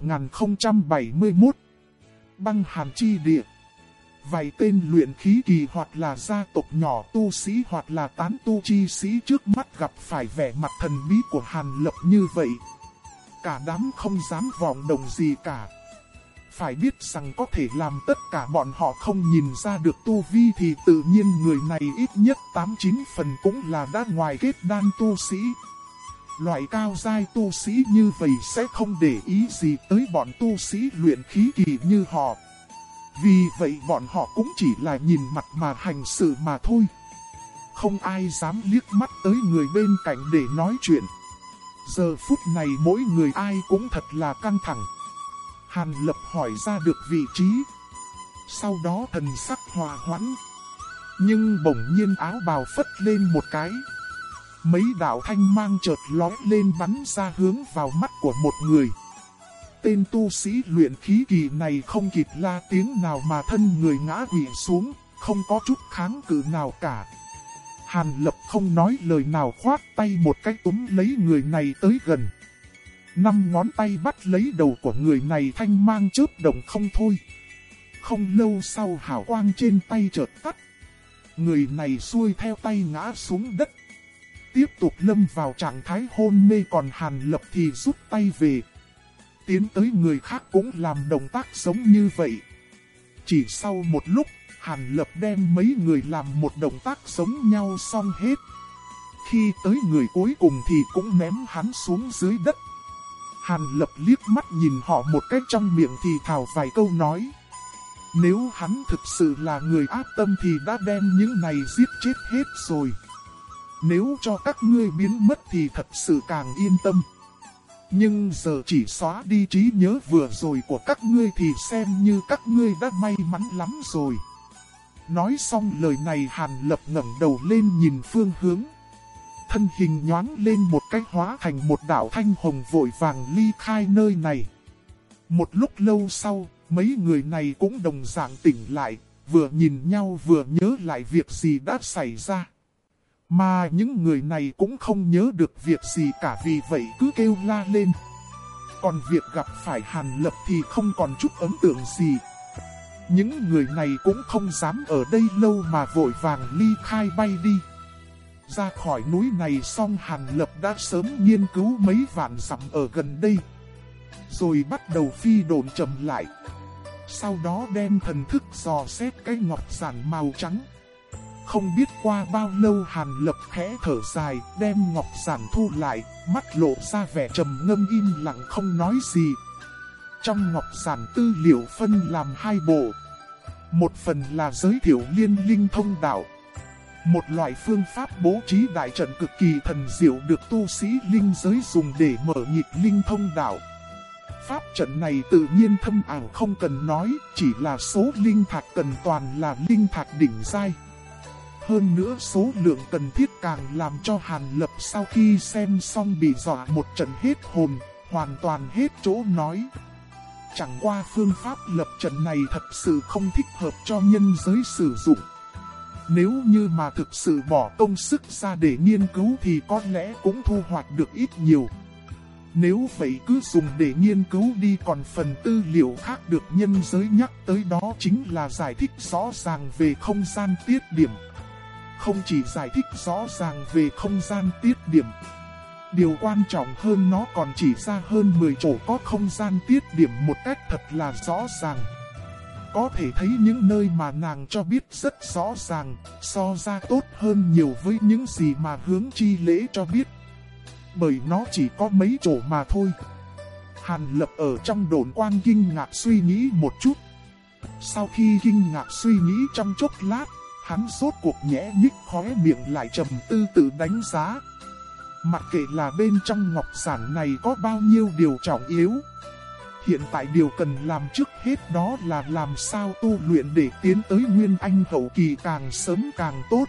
1071 Băng hàn chi địa Vài tên luyện khí kỳ hoặc là gia tộc nhỏ tu sĩ hoặc là tán tu chi sĩ trước mắt gặp phải vẻ mặt thần bí của Hàn Lập như vậy. Cả đám không dám vọng đồng gì cả. Phải biết rằng có thể làm tất cả bọn họ không nhìn ra được tu vi thì tự nhiên người này ít nhất 8-9 phần cũng là đã ngoài kết đan tu sĩ. Loại cao giai tu sĩ như vậy sẽ không để ý gì tới bọn tu sĩ luyện khí kỳ như họ. Vì vậy bọn họ cũng chỉ là nhìn mặt mà hành sự mà thôi. Không ai dám liếc mắt tới người bên cạnh để nói chuyện. Giờ phút này mỗi người ai cũng thật là căng thẳng. Hàn lập hỏi ra được vị trí. Sau đó thần sắc hòa hoãn. Nhưng bỗng nhiên áo bào phất lên một cái. Mấy đạo thanh mang chợt lói lên bắn ra hướng vào mắt của một người. Tên tu sĩ luyện khí kỳ này không kịp la tiếng nào mà thân người ngã quỵ xuống, không có chút kháng cự nào cả. Hàn lập không nói lời nào khoát tay một cái túm lấy người này tới gần. Năm ngón tay bắt lấy đầu của người này thanh mang chớp động không thôi. Không lâu sau hào quang trên tay chợt tắt. Người này xuôi theo tay ngã xuống đất. Tiếp tục lâm vào trạng thái hôn mê còn hàn lập thì rút tay về. Tiến tới người khác cũng làm động tác giống như vậy. Chỉ sau một lúc, Hàn Lập đem mấy người làm một động tác giống nhau xong hết. Khi tới người cuối cùng thì cũng ném hắn xuống dưới đất. Hàn Lập liếc mắt nhìn họ một cách trong miệng thì thào vài câu nói. Nếu hắn thực sự là người ác tâm thì đã đem những này giết chết hết rồi. Nếu cho các ngươi biến mất thì thật sự càng yên tâm. Nhưng giờ chỉ xóa đi trí nhớ vừa rồi của các ngươi thì xem như các ngươi đã may mắn lắm rồi. Nói xong lời này Hàn Lập ngẩng đầu lên nhìn phương hướng. Thân hình nhoáng lên một cái hóa thành một đạo thanh hồng vội vàng ly khai nơi này. Một lúc lâu sau, mấy người này cũng đồng dạng tỉnh lại, vừa nhìn nhau vừa nhớ lại việc gì đã xảy ra. Mà những người này cũng không nhớ được việc gì cả vì vậy cứ kêu la lên. Còn việc gặp phải Hàn Lập thì không còn chút ấn tượng gì. Những người này cũng không dám ở đây lâu mà vội vàng ly khai bay đi. Ra khỏi núi này xong Hàn Lập đã sớm nghiên cứu mấy vạn dặm ở gần đây. Rồi bắt đầu phi đồn chậm lại. Sau đó đem thần thức dò xét cái ngọc giản màu trắng. Không biết qua bao lâu Hàn Lập khẽ thở dài, đem ngọc giản thu lại, mắt lộ ra vẻ trầm ngâm im lặng không nói gì. Trong ngọc giản tư liệu phân làm hai bộ. Một phần là giới thiệu liên linh thông đạo. Một loại phương pháp bố trí đại trận cực kỳ thần diệu được tu sĩ linh giới dùng để mở nhịp linh thông đạo. Pháp trận này tự nhiên thâm ảo không cần nói, chỉ là số linh thạch cần toàn là linh thạch đỉnh giai. Hơn nữa số lượng cần thiết càng làm cho Hàn Lập sau khi xem xong bị dọa một trận hết hồn, hoàn toàn hết chỗ nói. Chẳng qua phương pháp lập trận này thật sự không thích hợp cho nhân giới sử dụng. Nếu như mà thực sự bỏ công sức ra để nghiên cứu thì có lẽ cũng thu hoạch được ít nhiều. Nếu vậy cứ dùng để nghiên cứu đi còn phần tư liệu khác được nhân giới nhắc tới đó chính là giải thích rõ ràng về không gian tiết điểm. Không chỉ giải thích rõ ràng về không gian tiết điểm. Điều quan trọng hơn nó còn chỉ ra hơn 10 chỗ có không gian tiết điểm một cách thật là rõ ràng. Có thể thấy những nơi mà nàng cho biết rất rõ ràng, so ra tốt hơn nhiều với những gì mà hướng chi lễ cho biết. Bởi nó chỉ có mấy chỗ mà thôi. Hàn lập ở trong đồn quan kinh ngạc suy nghĩ một chút. Sau khi kinh ngạc suy nghĩ trong chốc lát, Hắn rốt cuộc nhẽ nhích khóe miệng lại trầm tư tự đánh giá. Mặc kệ là bên trong ngọc sản này có bao nhiêu điều trọng yếu. Hiện tại điều cần làm trước hết đó là làm sao tu luyện để tiến tới Nguyên Anh hậu kỳ càng sớm càng tốt.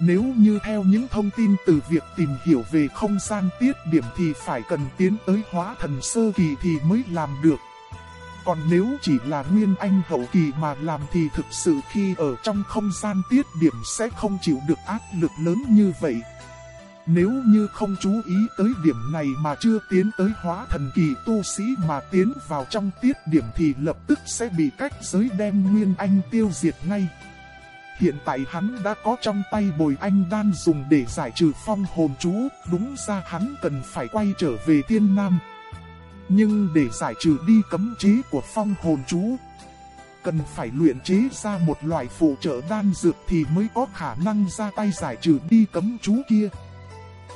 Nếu như theo những thông tin từ việc tìm hiểu về không gian tiết điểm thì phải cần tiến tới hóa thần sơ kỳ thì mới làm được. Còn nếu chỉ là nguyên anh hậu kỳ mà làm thì thực sự khi ở trong không gian tiết điểm sẽ không chịu được áp lực lớn như vậy. Nếu như không chú ý tới điểm này mà chưa tiến tới hóa thần kỳ tu sĩ mà tiến vào trong tiết điểm thì lập tức sẽ bị cách giới đem Nguyên Anh tiêu diệt ngay. Hiện tại hắn đã có trong tay bồi anh đan dùng để giải trừ phong hồn chú, đúng ra hắn cần phải quay trở về thiên nam. Nhưng để giải trừ đi cấm chế của phong hồn chú, cần phải luyện chế ra một loại phụ trợ đan dược thì mới có khả năng ra tay giải trừ đi cấm chú kia.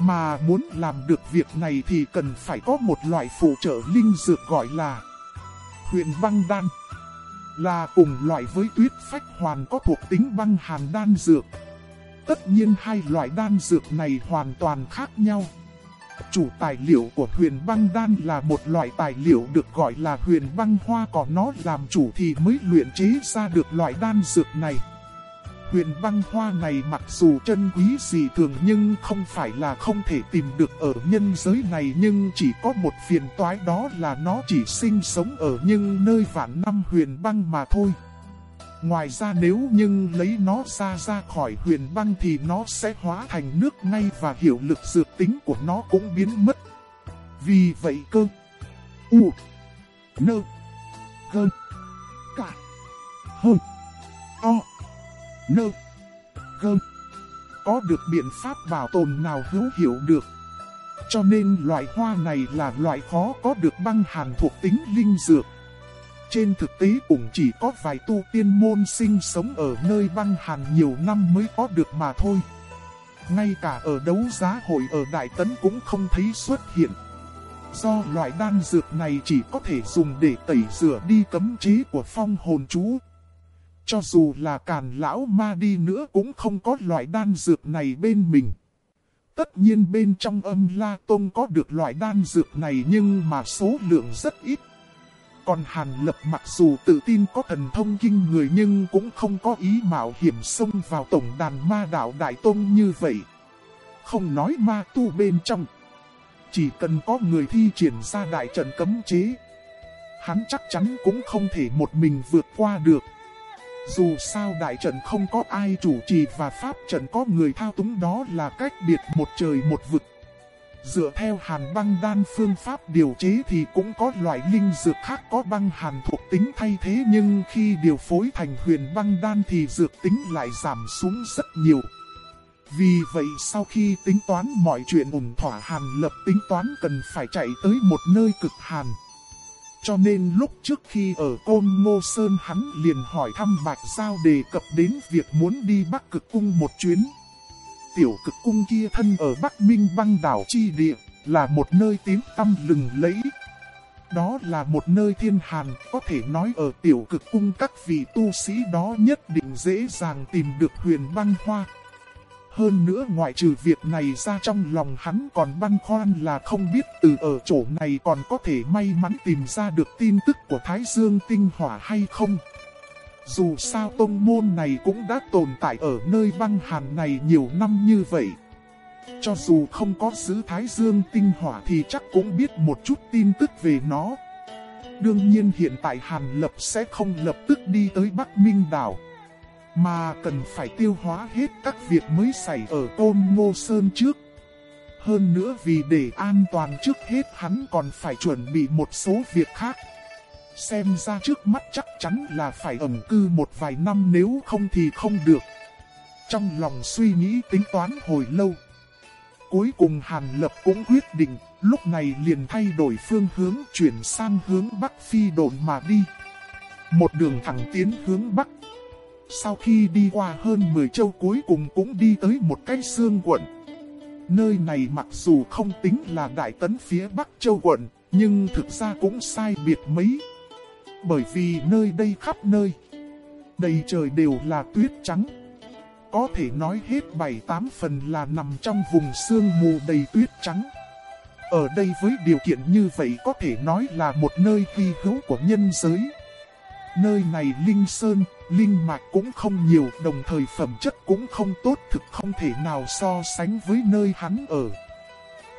Mà muốn làm được việc này thì cần phải có một loại phụ trợ linh dược gọi là huyền băng đan. Là cùng loại với tuyết phách hoàn có thuộc tính băng hàn đan dược. Tất nhiên hai loại đan dược này hoàn toàn khác nhau. Chủ tài liệu của huyền băng đan là một loại tài liệu được gọi là huyền băng hoa còn nó làm chủ thì mới luyện chế ra được loại đan dược này. Huyền băng hoa này mặc dù chân quý gì thường nhưng không phải là không thể tìm được ở nhân giới này, nhưng chỉ có một phiền toái đó là nó chỉ sinh sống ở những nơi vạn năm huyền băng mà thôi. Ngoài ra nếu nhưng lấy nó ra ra khỏi huyền băng thì nó sẽ hóa thành nước ngay và hiệu lực dược tính của nó cũng biến mất. Vì vậy cơ. U. Nơ. Gơ. Cả. Hơn. O. Nơ. Gơ. Có được biện pháp bảo tồn nào hữu hiệu được. Cho nên loại hoa này là loại khó có được băng hàn thuộc tính linh dược. Trên thực tế cũng chỉ có vài tu tiên môn sinh sống ở nơi băng hàn nhiều năm mới có được mà thôi. Ngay cả ở đấu giá hội ở Đại Tấn cũng không thấy xuất hiện. Do loại đan dược này chỉ có thể dùng để tẩy rửa đi cấm chế của phong hồn chú. Cho dù là càn lão ma đi nữa cũng không có loại đan dược này bên mình. Tất nhiên bên trong âm La Tông có được loại đan dược này nhưng mà số lượng rất ít. Còn Hàn Lập mặc dù tự tin có thần thông kinh người nhưng cũng không có ý mạo hiểm xông vào tổng đàn ma đạo Đại Tông như vậy. Không nói ma tu bên trong. Chỉ cần có người thi triển ra đại trận cấm chế. Hắn chắc chắn cũng không thể một mình vượt qua được. Dù sao đại trận không có ai chủ trì và pháp trận có người thao túng đó là cách biệt một trời một vực. Dựa theo hàn băng đan phương pháp điều chế thì cũng có loại linh dược khác có băng hàn thuộc tính thay thế, nhưng khi điều phối thành huyền băng đan thì dược tính lại giảm xuống rất nhiều. Vì vậy, sau khi tính toán mọi chuyện ủng thỏa, hàn lập tính toán cần phải chạy tới một nơi cực hàn. Cho nên lúc trước khi ở Côn Ngô Sơn, hắn liền hỏi thăm Bạch Giao đề cập đến việc muốn đi Bắc Cực Cung một chuyến tiểu cực cung kia thân ở Bắc Minh băng đảo chi địa, là một nơi tiếng tâm lừng lẫy. Đó là một nơi thiên hàn, có thể nói ở tiểu cực cung các vị tu sĩ đó nhất định dễ dàng tìm được huyền băng hoa. Hơn nữa ngoại trừ việc này ra trong lòng hắn còn băn khoăn là không biết từ ở chỗ này còn có thể may mắn tìm ra được tin tức của Thái Dương tinh hỏa hay không. Dù sao tông môn này cũng đã tồn tại ở nơi băng hàn này nhiều năm như vậy. Cho dù không có sứ Thái Dương tinh hỏa thì chắc cũng biết một chút tin tức về nó. Đương nhiên hiện tại Hàn Lập sẽ không lập tức đi tới Bắc Minh Đảo. Mà cần phải tiêu hóa hết các việc mới xảy ở Tôn Ngô Sơn trước. Hơn nữa vì để an toàn trước hết hắn còn phải chuẩn bị một số việc khác. Xem ra trước mắt chắc chắn là phải ẩn cư một vài năm nếu không thì không được. Trong lòng suy nghĩ tính toán hồi lâu. Cuối cùng Hàn Lập cũng quyết định, lúc này liền thay đổi phương hướng chuyển sang hướng Bắc Phi đồn mà đi. Một đường thẳng tiến hướng Bắc. Sau khi đi qua hơn 10 châu cuối cùng cũng đi tới một cái xương quận. Nơi này mặc dù không tính là đại tấn phía Bắc châu quận, nhưng thực ra cũng sai biệt mấy. Bởi vì nơi đây khắp nơi, đầy trời đều là tuyết trắng. Có thể nói hết bảy tám phần là nằm trong vùng sương mù đầy tuyết trắng. Ở đây với điều kiện như vậy có thể nói là một nơi hy hữu của nhân giới. Nơi này linh sơn, linh mạch cũng không nhiều, đồng thời phẩm chất cũng không tốt thực không thể nào so sánh với nơi hắn ở.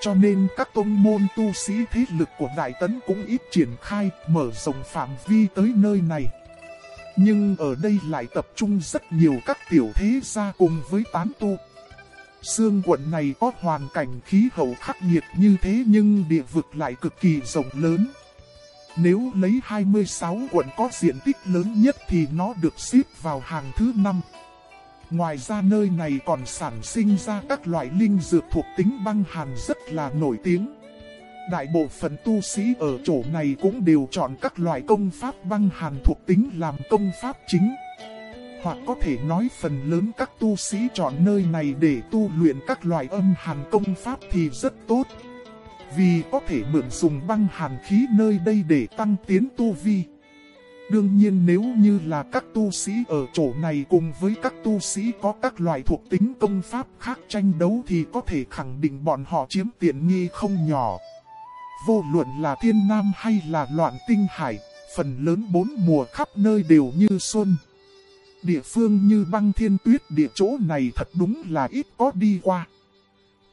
Cho nên các tôn môn tu sĩ thế lực của Đại Tấn cũng ít triển khai, mở rộng phạm vi tới nơi này. Nhưng ở đây lại tập trung rất nhiều các tiểu thế gia cùng với tán tu. Sương quận này có hoàn cảnh khí hậu khắc nghiệt như thế nhưng địa vực lại cực kỳ rộng lớn. Nếu lấy 26 quận có diện tích lớn nhất thì nó được xếp vào hàng thứ 5. Ngoài ra nơi này còn sản sinh ra các loại linh dược thuộc tính băng hàn rất là nổi tiếng. Đại bộ phận tu sĩ ở chỗ này cũng đều chọn các loại công pháp băng hàn thuộc tính làm công pháp chính. Hoặc có thể nói phần lớn các tu sĩ chọn nơi này để tu luyện các loại âm hàn công pháp thì rất tốt. Vì có thể mượn dùng băng hàn khí nơi đây để tăng tiến tu vi. Đương nhiên nếu như là các tu sĩ ở chỗ này cùng với các tu sĩ có các loại thuộc tính công pháp khác tranh đấu thì có thể khẳng định bọn họ chiếm tiện nghi không nhỏ. Vô luận là thiên nam hay là loạn tinh hải, phần lớn bốn mùa khắp nơi đều như xuân. Địa phương như băng thiên tuyết địa chỗ này thật đúng là ít có đi qua.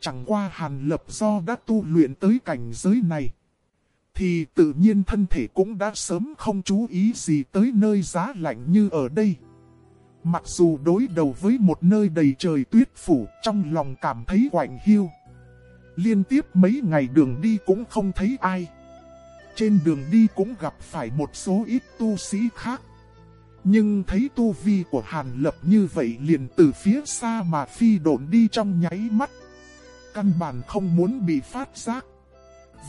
Chẳng qua hàn lập do đã tu luyện tới cảnh giới này. Thì tự nhiên thân thể cũng đã sớm không chú ý gì tới nơi giá lạnh như ở đây. Mặc dù đối đầu với một nơi đầy trời tuyết phủ, trong lòng cảm thấy quạnh hiu. Liên tiếp mấy ngày đường đi cũng không thấy ai. Trên đường đi cũng gặp phải một số ít tu sĩ khác. Nhưng thấy tu vi của Hàn Lập như vậy liền từ phía xa mà phi độn đi trong nháy mắt. Căn bản không muốn bị phát giác.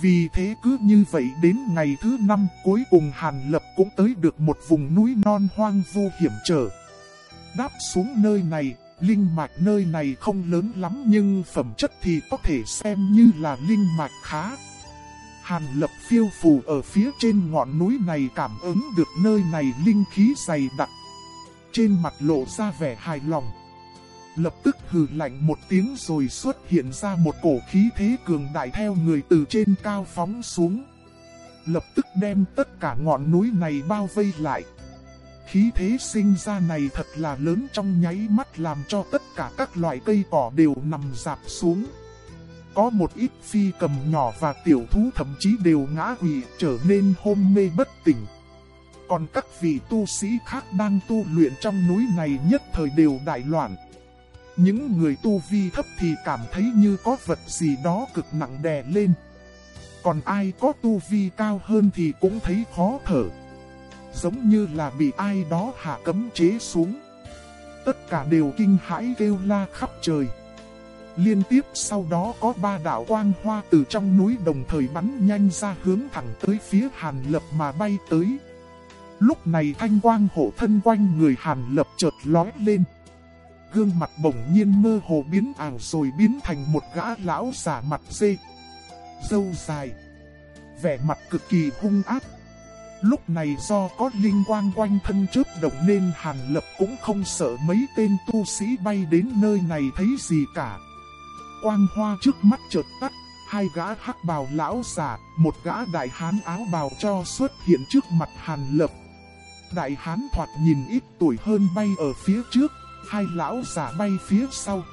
Vì thế cứ như vậy đến ngày thứ năm cuối cùng Hàn Lập cũng tới được một vùng núi non hoang vu hiểm trở. Đáp xuống nơi này, linh mạch nơi này không lớn lắm nhưng phẩm chất thì có thể xem như là linh mạch khá. Hàn lập phiêu phù ở phía trên ngọn núi này cảm ứng được nơi này linh khí dày đặc. Trên mặt lộ ra vẻ hài lòng. Lập tức hừ lạnh một tiếng rồi xuất hiện ra một cổ khí thế cường đại theo người từ trên cao phóng xuống. Lập tức đem tất cả ngọn núi này bao vây lại. Khí thế sinh ra này thật là lớn trong nháy mắt làm cho tất cả các loại cây cỏ đều nằm dạp xuống. Có một ít phi cầm nhỏ và tiểu thú thậm chí đều ngã quỵ trở nên hôn mê bất tỉnh. Còn các vị tu sĩ khác đang tu luyện trong núi này nhất thời đều đại loạn. Những người tu vi thấp thì cảm thấy như có vật gì đó cực nặng đè lên. Còn ai có tu vi cao hơn thì cũng thấy khó thở giống như là bị ai đó hạ cấm chế xuống. Tất cả đều kinh hãi kêu la khắp trời. Liên tiếp sau đó có ba đạo quang hoa từ trong núi đồng thời bắn nhanh ra hướng thẳng tới phía Hàn Lập mà bay tới. Lúc này thanh quang hộ thân quanh người Hàn Lập chợt lói lên. Gương mặt bỗng nhiên mơ hồ biến ảo rồi biến thành một gã lão giả mặt dê. Dâu dài. Vẻ mặt cực kỳ hung ác Lúc này do có linh quang quanh thân chớp động nên Hàn Lập cũng không sợ mấy tên tu sĩ bay đến nơi này thấy gì cả. Quang hoa trước mắt chợt tắt, hai gã hắc bào lão giả, một gã đại hán áo bào cho xuất hiện trước mặt Hàn Lập. Đại hán thoạt nhìn ít tuổi hơn bay ở phía trước, hai lão giả bay phía sau.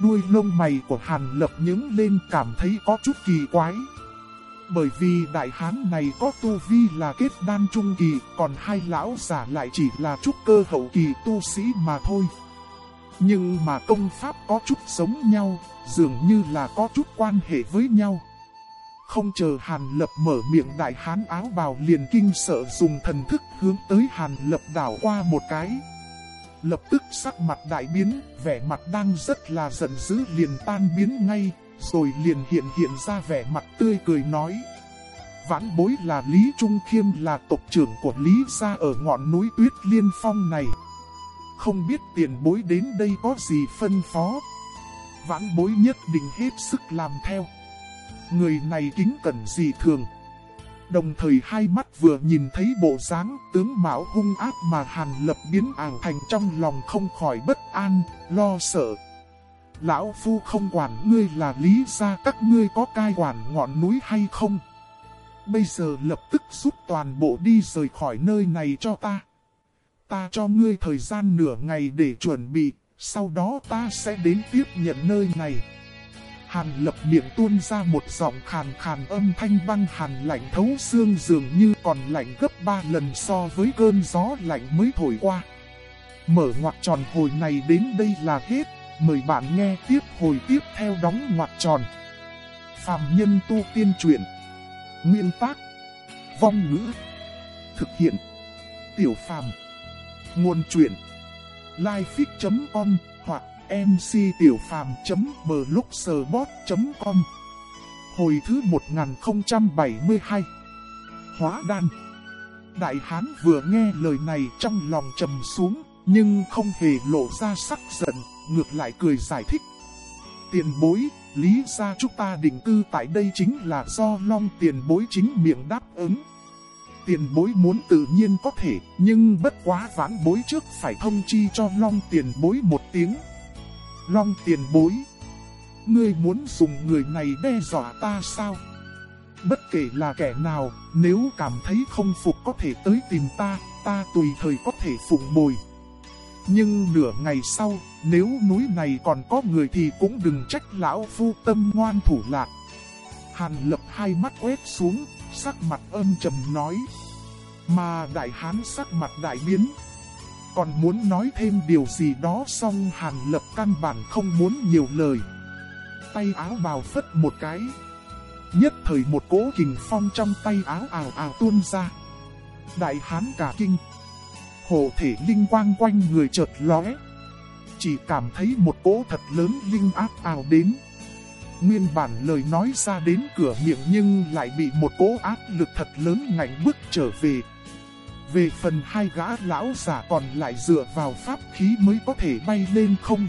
Đuôi lông mày của Hàn Lập nhướng lên cảm thấy có chút kỳ quái. Bởi vì đại hán này có tu vi là kết đan trung kỳ, còn hai lão giả lại chỉ là trúc cơ hậu kỳ tu sĩ mà thôi. Nhưng mà công pháp có chút giống nhau, dường như là có chút quan hệ với nhau. Không chờ Hàn Lập mở miệng đại hán áo bào liền kinh sợ dùng thần thức hướng tới Hàn Lập đảo qua một cái. Lập tức sắc mặt đại biến, vẻ mặt đang rất là giận dữ liền tan biến ngay, rồi liền hiện hiện ra vẻ mặt tươi cười nói. Vãn bối là Lý Trung Khiêm là tộc trưởng của Lý gia ở ngọn núi tuyết liên phong này. Không biết tiền bối đến đây có gì phân phó. Vãn bối nhất định hết sức làm theo. Người này kính cẩn gì thường. Đồng thời hai mắt vừa nhìn thấy bộ dáng tướng mạo hung ác mà Hàn Lập biến ảo thành trong lòng không khỏi bất an, lo sợ, Lão Phu không quản ngươi là lý ra các ngươi có cai quản ngọn núi hay không. Bây giờ lập tức rút toàn bộ đi rời khỏi nơi này cho ta. Ta cho ngươi thời gian nửa ngày để chuẩn bị, sau đó ta sẽ đến tiếp nhận nơi này. Hàn lập miệng tuôn ra một giọng khàn khàn âm thanh băng hàn lạnh thấu xương dường như còn lạnh gấp ba lần so với cơn gió lạnh mới thổi qua. Mở ngoặc tròn hồi này đến đây là hết. Mời bạn nghe tiếp hồi tiếp theo đóng ngoặc tròn. Phạm nhân tu tiên truyện. Nguyên tác. Vong ngữ. Thực hiện. Tiểu phàm. Nguồn truyện. Lifefix.com mctiểupham.blogspot.com Hồi thứ 1072 Hóa đan Đại hán vừa nghe lời này trong lòng trầm xuống, nhưng không hề lộ ra sắc giận, ngược lại cười giải thích. Tiền bối, lý ra chúng ta định cư tại đây chính là do long tiền bối chính miệng đáp ứng. Tiền bối muốn tự nhiên có thể, nhưng bất quá vãn bối trước phải thông chi cho long tiền bối một tiếng. Long tiền bối, ngươi muốn dùng người này đe dọa ta sao? Bất kể là kẻ nào, nếu cảm thấy không phục có thể tới tìm ta, ta tùy thời có thể phụng bồi. Nhưng nửa ngày sau, nếu núi này còn có người thì cũng đừng trách lão phu tâm ngoan thủ lạc. Hàn lập hai mắt quét xuống, sắc mặt âm trầm nói. Mà đại hán sắc mặt đại biến. Còn muốn nói thêm điều gì đó xong hàn lập căn bản không muốn nhiều lời. Tay áo bào phất một cái. Nhất thời một cỗ kình phong trong tay áo ảo ảo tuôn ra. Đại hán cả kinh. Hộ thể linh quang quanh người chợt lóe. Chỉ cảm thấy một cỗ thật lớn linh áp ảo đến. Nguyên bản lời nói ra đến cửa miệng nhưng lại bị một cỗ áp lực thật lớn ngạnh bước trở về. Về phần hai gã lão giả còn lại dựa vào pháp khí mới có thể bay lên không.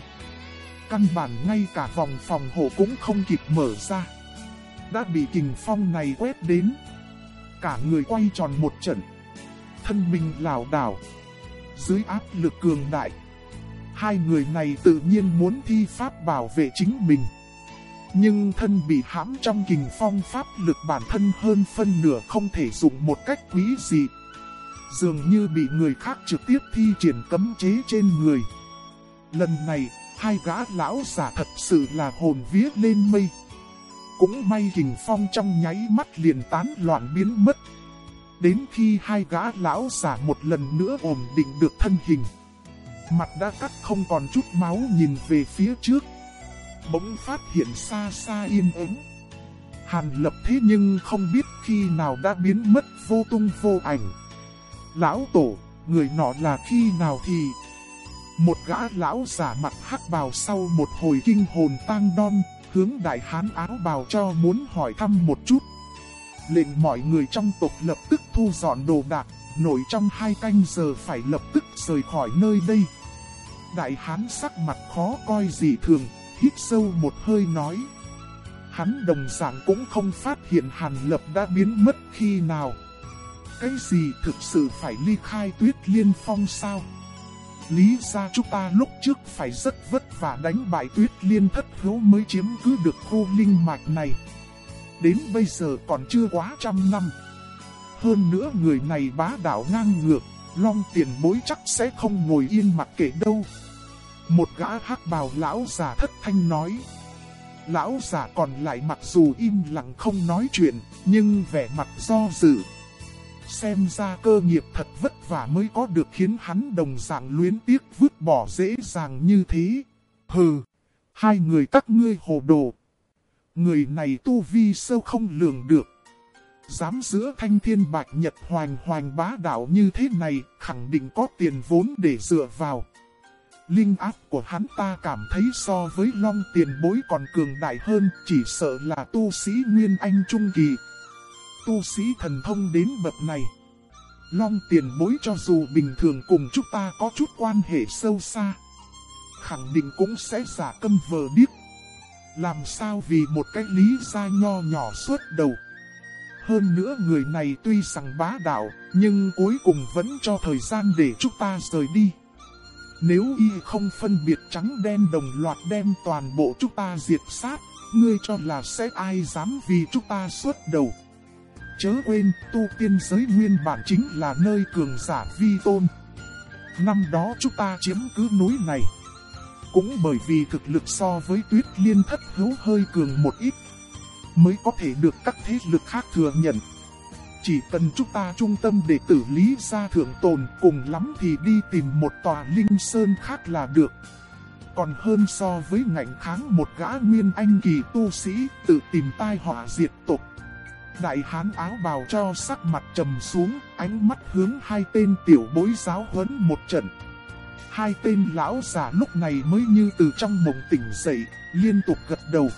Căn bản ngay cả vòng phòng hộ cũng không kịp mở ra. Đã bị kình phong này quét đến. Cả người quay tròn một trận. Thân mình lảo đảo. Dưới áp lực cường đại. Hai người này tự nhiên muốn thi pháp bảo vệ chính mình. Nhưng thân bị hãm trong kình phong pháp lực bản thân hơn phân nửa không thể dùng một cách quý dị dường như bị người khác trực tiếp thi triển cấm chế trên người. Lần này, hai gã lão giả thật sự là hồn vía lên mây. Cũng may hình phong trong nháy mắt liền tán loạn biến mất. Đến khi hai gã lão giả một lần nữa ổn định được thân hình. Mặt đã cắt không còn chút máu nhìn về phía trước. Bỗng phát hiện xa xa yên ắng. Hàn lập thế nhưng không biết khi nào đã biến mất vô tung vô ảnh. Lão tổ, người nọ là khi nào thì... Một gã lão giả mặt hắc bào sau một hồi kinh hồn tang đon, hướng đại hán áo bào cho muốn hỏi thăm một chút. Lệnh mọi người trong tộc lập tức thu dọn đồ đạc, nổi trong hai canh giờ phải lập tức rời khỏi nơi đây. Đại hán sắc mặt khó coi gì thường, hít sâu một hơi nói. Hắn đồng dạng cũng không phát hiện Hàn Lập đã biến mất khi nào. Cái gì thực sự phải ly khai tuyết liên phong sao? Lý ra chúng ta lúc trước phải rất vất vả đánh bại tuyết liên thất hữu mới chiếm cứ được khu linh mạch này. Đến bây giờ còn chưa quá trăm năm. Hơn nữa người này bá đạo ngang ngược, long tiền bối chắc sẽ không ngồi yên mặc kệ đâu. Một gã hắc bào lão già thất thanh nói. Lão già còn lại mặc dù im lặng không nói chuyện, nhưng vẻ mặt do dự, Xem ra cơ nghiệp thật vất vả mới có được khiến hắn đồng dạng luyến tiếc vứt bỏ dễ dàng như thế. Hừ, hai người các ngươi hồ đồ. Người này tu vi sâu không lường được. Dám giữa thanh thiên bạch nhật hoành hoành bá đạo như thế này, khẳng định có tiền vốn để dựa vào. Linh áp của hắn ta cảm thấy so với long tiền bối còn cường đại hơn, chỉ sợ là tu sĩ Nguyên Anh Trung Kỳ tu sĩ thần thông đến bậc này. Long tiền bối cho dù bình thường cùng chúng ta có chút quan hệ sâu xa, khẳng định cũng sẽ giả câm vờ điếc. Làm sao vì một cái lý ra nho nhỏ suốt đầu. Hơn nữa người này tuy rằng bá đạo, nhưng cuối cùng vẫn cho thời gian để chúng ta rời đi. Nếu y không phân biệt trắng đen đồng loạt đem toàn bộ chúng ta diệt sát, ngươi cho là sẽ ai dám vì chúng ta suốt đầu. Chớ quên, tu tiên giới nguyên bản chính là nơi cường giả vi tôn. Năm đó chúng ta chiếm cứ núi này. Cũng bởi vì thực lực so với tuyết liên thất hữu hơi cường một ít. Mới có thể được các thế lực khác thừa nhận. Chỉ cần chúng ta trung tâm để tử lý ra thượng tồn cùng lắm thì đi tìm một tòa linh sơn khác là được. còn hơn so với ngạnh kháng một gã nguyên anh kỳ tu sĩ tự tìm tai họa diệt tộc. Đại hán áo bào cho sắc mặt trầm xuống, ánh mắt hướng hai tên tiểu bối giáo huấn một trận. Hai tên lão già lúc này mới như từ trong mộng tỉnh dậy, liên tục gật đầu.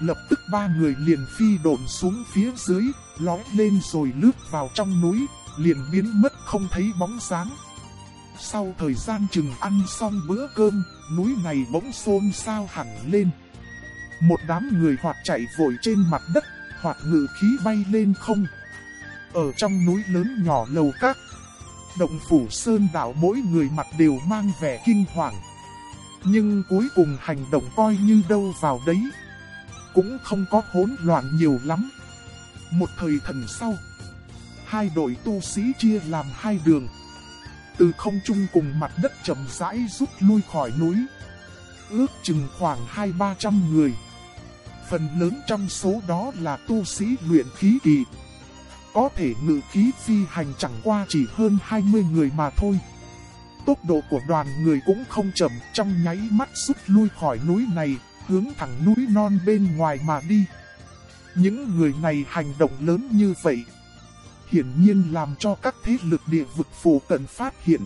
Lập tức ba người liền phi độn xuống phía dưới, lói lên rồi lướt vào trong núi, liền biến mất không thấy bóng sáng. Sau thời gian chừng ăn xong bữa cơm, núi này bỗng xôn xao hẳn lên. Một đám người hoạt chạy vội trên mặt đất, hoặc ngự khí bay lên không. Ở trong núi lớn nhỏ lầu các, động phủ sơn đảo mỗi người mặt đều mang vẻ kinh hoàng. Nhưng cuối cùng hành động coi như đâu vào đấy. Cũng không có hỗn loạn nhiều lắm. Một thời thần sau, hai đội tu sĩ chia làm hai đường. Từ không trung cùng mặt đất chậm rãi rút lui khỏi núi. Ước chừng khoảng hai ba trăm người. Phần lớn trong số đó là tu sĩ luyện khí kỳ. Có thể ngự khí phi hành chẳng qua chỉ hơn 20 người mà thôi. Tốc độ của đoàn người cũng không chậm trong nháy mắt rút lui khỏi núi này, hướng thẳng núi non bên ngoài mà đi. Những người này hành động lớn như vậy, hiển nhiên làm cho các thế lực địa vực phù cận phát hiện.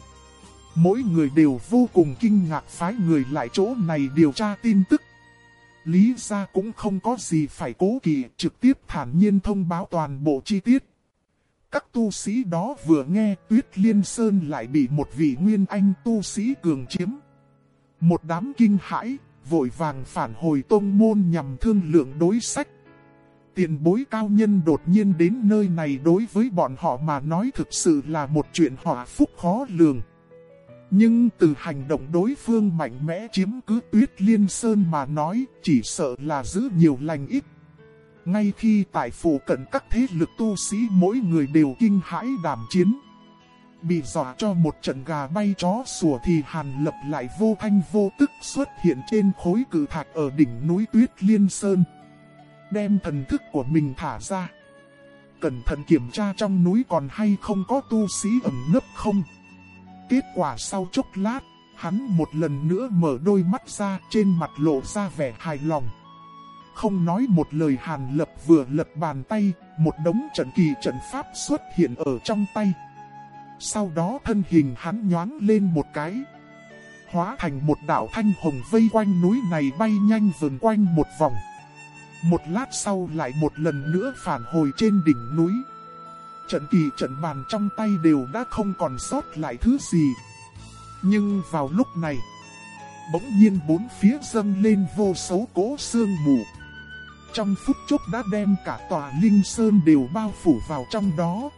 Mỗi người đều vô cùng kinh ngạc phái người lại chỗ này điều tra tin tức. Lý ra cũng không có gì phải cố kỳ, trực tiếp thản nhiên thông báo toàn bộ chi tiết. Các tu sĩ đó vừa nghe Tuyết Liên Sơn lại bị một vị nguyên anh tu sĩ cường chiếm. Một đám kinh hãi, vội vàng phản hồi tông môn nhằm thương lượng đối sách. Tiền bối cao nhân đột nhiên đến nơi này đối với bọn họ mà nói thực sự là một chuyện họa phúc khó lường. Nhưng từ hành động đối phương mạnh mẽ chiếm cứ tuyết liên sơn mà nói, chỉ sợ là giữ nhiều lành ít. Ngay khi tại phủ cận các thế lực tu sĩ mỗi người đều kinh hãi đàm chiến. Bị dọa cho một trận gà bay chó sủa thì Hàn Lập lại vô thanh vô tức xuất hiện trên khối cử thạch ở đỉnh núi Tuyết Liên Sơn. Đem thần thức của mình thả ra. Cẩn thận kiểm tra trong núi còn hay không có tu sĩ ẩn nấp không. Kết quả sau chốc lát, hắn một lần nữa mở đôi mắt ra trên mặt lộ ra vẻ hài lòng. Không nói một lời hàn lập vừa lật bàn tay, một đống trận kỳ trận pháp xuất hiện ở trong tay. Sau đó thân hình hắn nhoáng lên một cái. Hóa thành một đạo thanh hồng vây quanh núi này bay nhanh vườn quanh một vòng. Một lát sau lại một lần nữa phản hồi trên đỉnh núi. Trận kỳ trận bàn trong tay đều đã không còn sót lại thứ gì. Nhưng vào lúc này, bỗng nhiên bốn phía dâng lên vô số cỗ sương mù. Trong phút chốc đã đem cả tòa Linh Sơn đều bao phủ vào trong đó.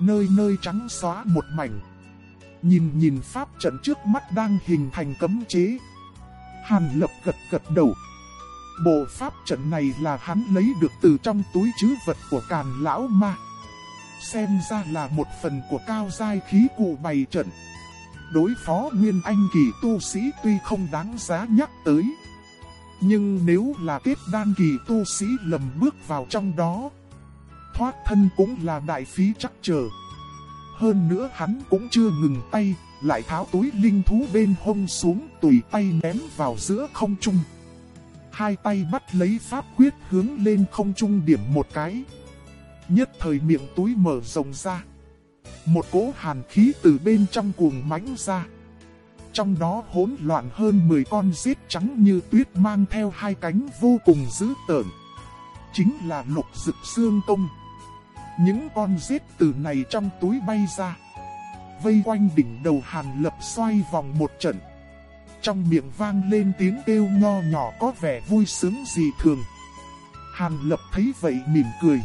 Nơi nơi trắng xóa một mảnh. Nhìn nhìn pháp trận trước mắt đang hình thành cấm chế. Hàn lập gật gật đầu. Bộ pháp trận này là hắn lấy được từ trong túi chứ vật của càn lão ma. Xem ra là một phần của cao giai khí cụ bày trận. Đối phó Nguyên Anh kỳ tu sĩ tuy không đáng giá nhắc tới. Nhưng nếu là kết đan kỳ tu sĩ lầm bước vào trong đó, thoát thân cũng là đại phí chắc chờ. Hơn nữa hắn cũng chưa ngừng tay, lại tháo túi linh thú bên hông xuống tùy tay ném vào giữa không trung. Hai tay bắt lấy pháp quyết hướng lên không trung điểm một cái. Nhất thời miệng túi mở rộng ra. Một cỗ hàn khí từ bên trong cuồng mãnh ra. Trong đó hỗn loạn hơn 10 con giết trắng như tuyết mang theo hai cánh vô cùng dữ tợn. Chính là lục dực xương công. Những con giết từ này trong túi bay ra. Vây quanh đỉnh đầu hàn lập xoay vòng một trận. Trong miệng vang lên tiếng kêu nho nhỏ có vẻ vui sướng gì thường. Hàn lập thấy vậy mỉm cười.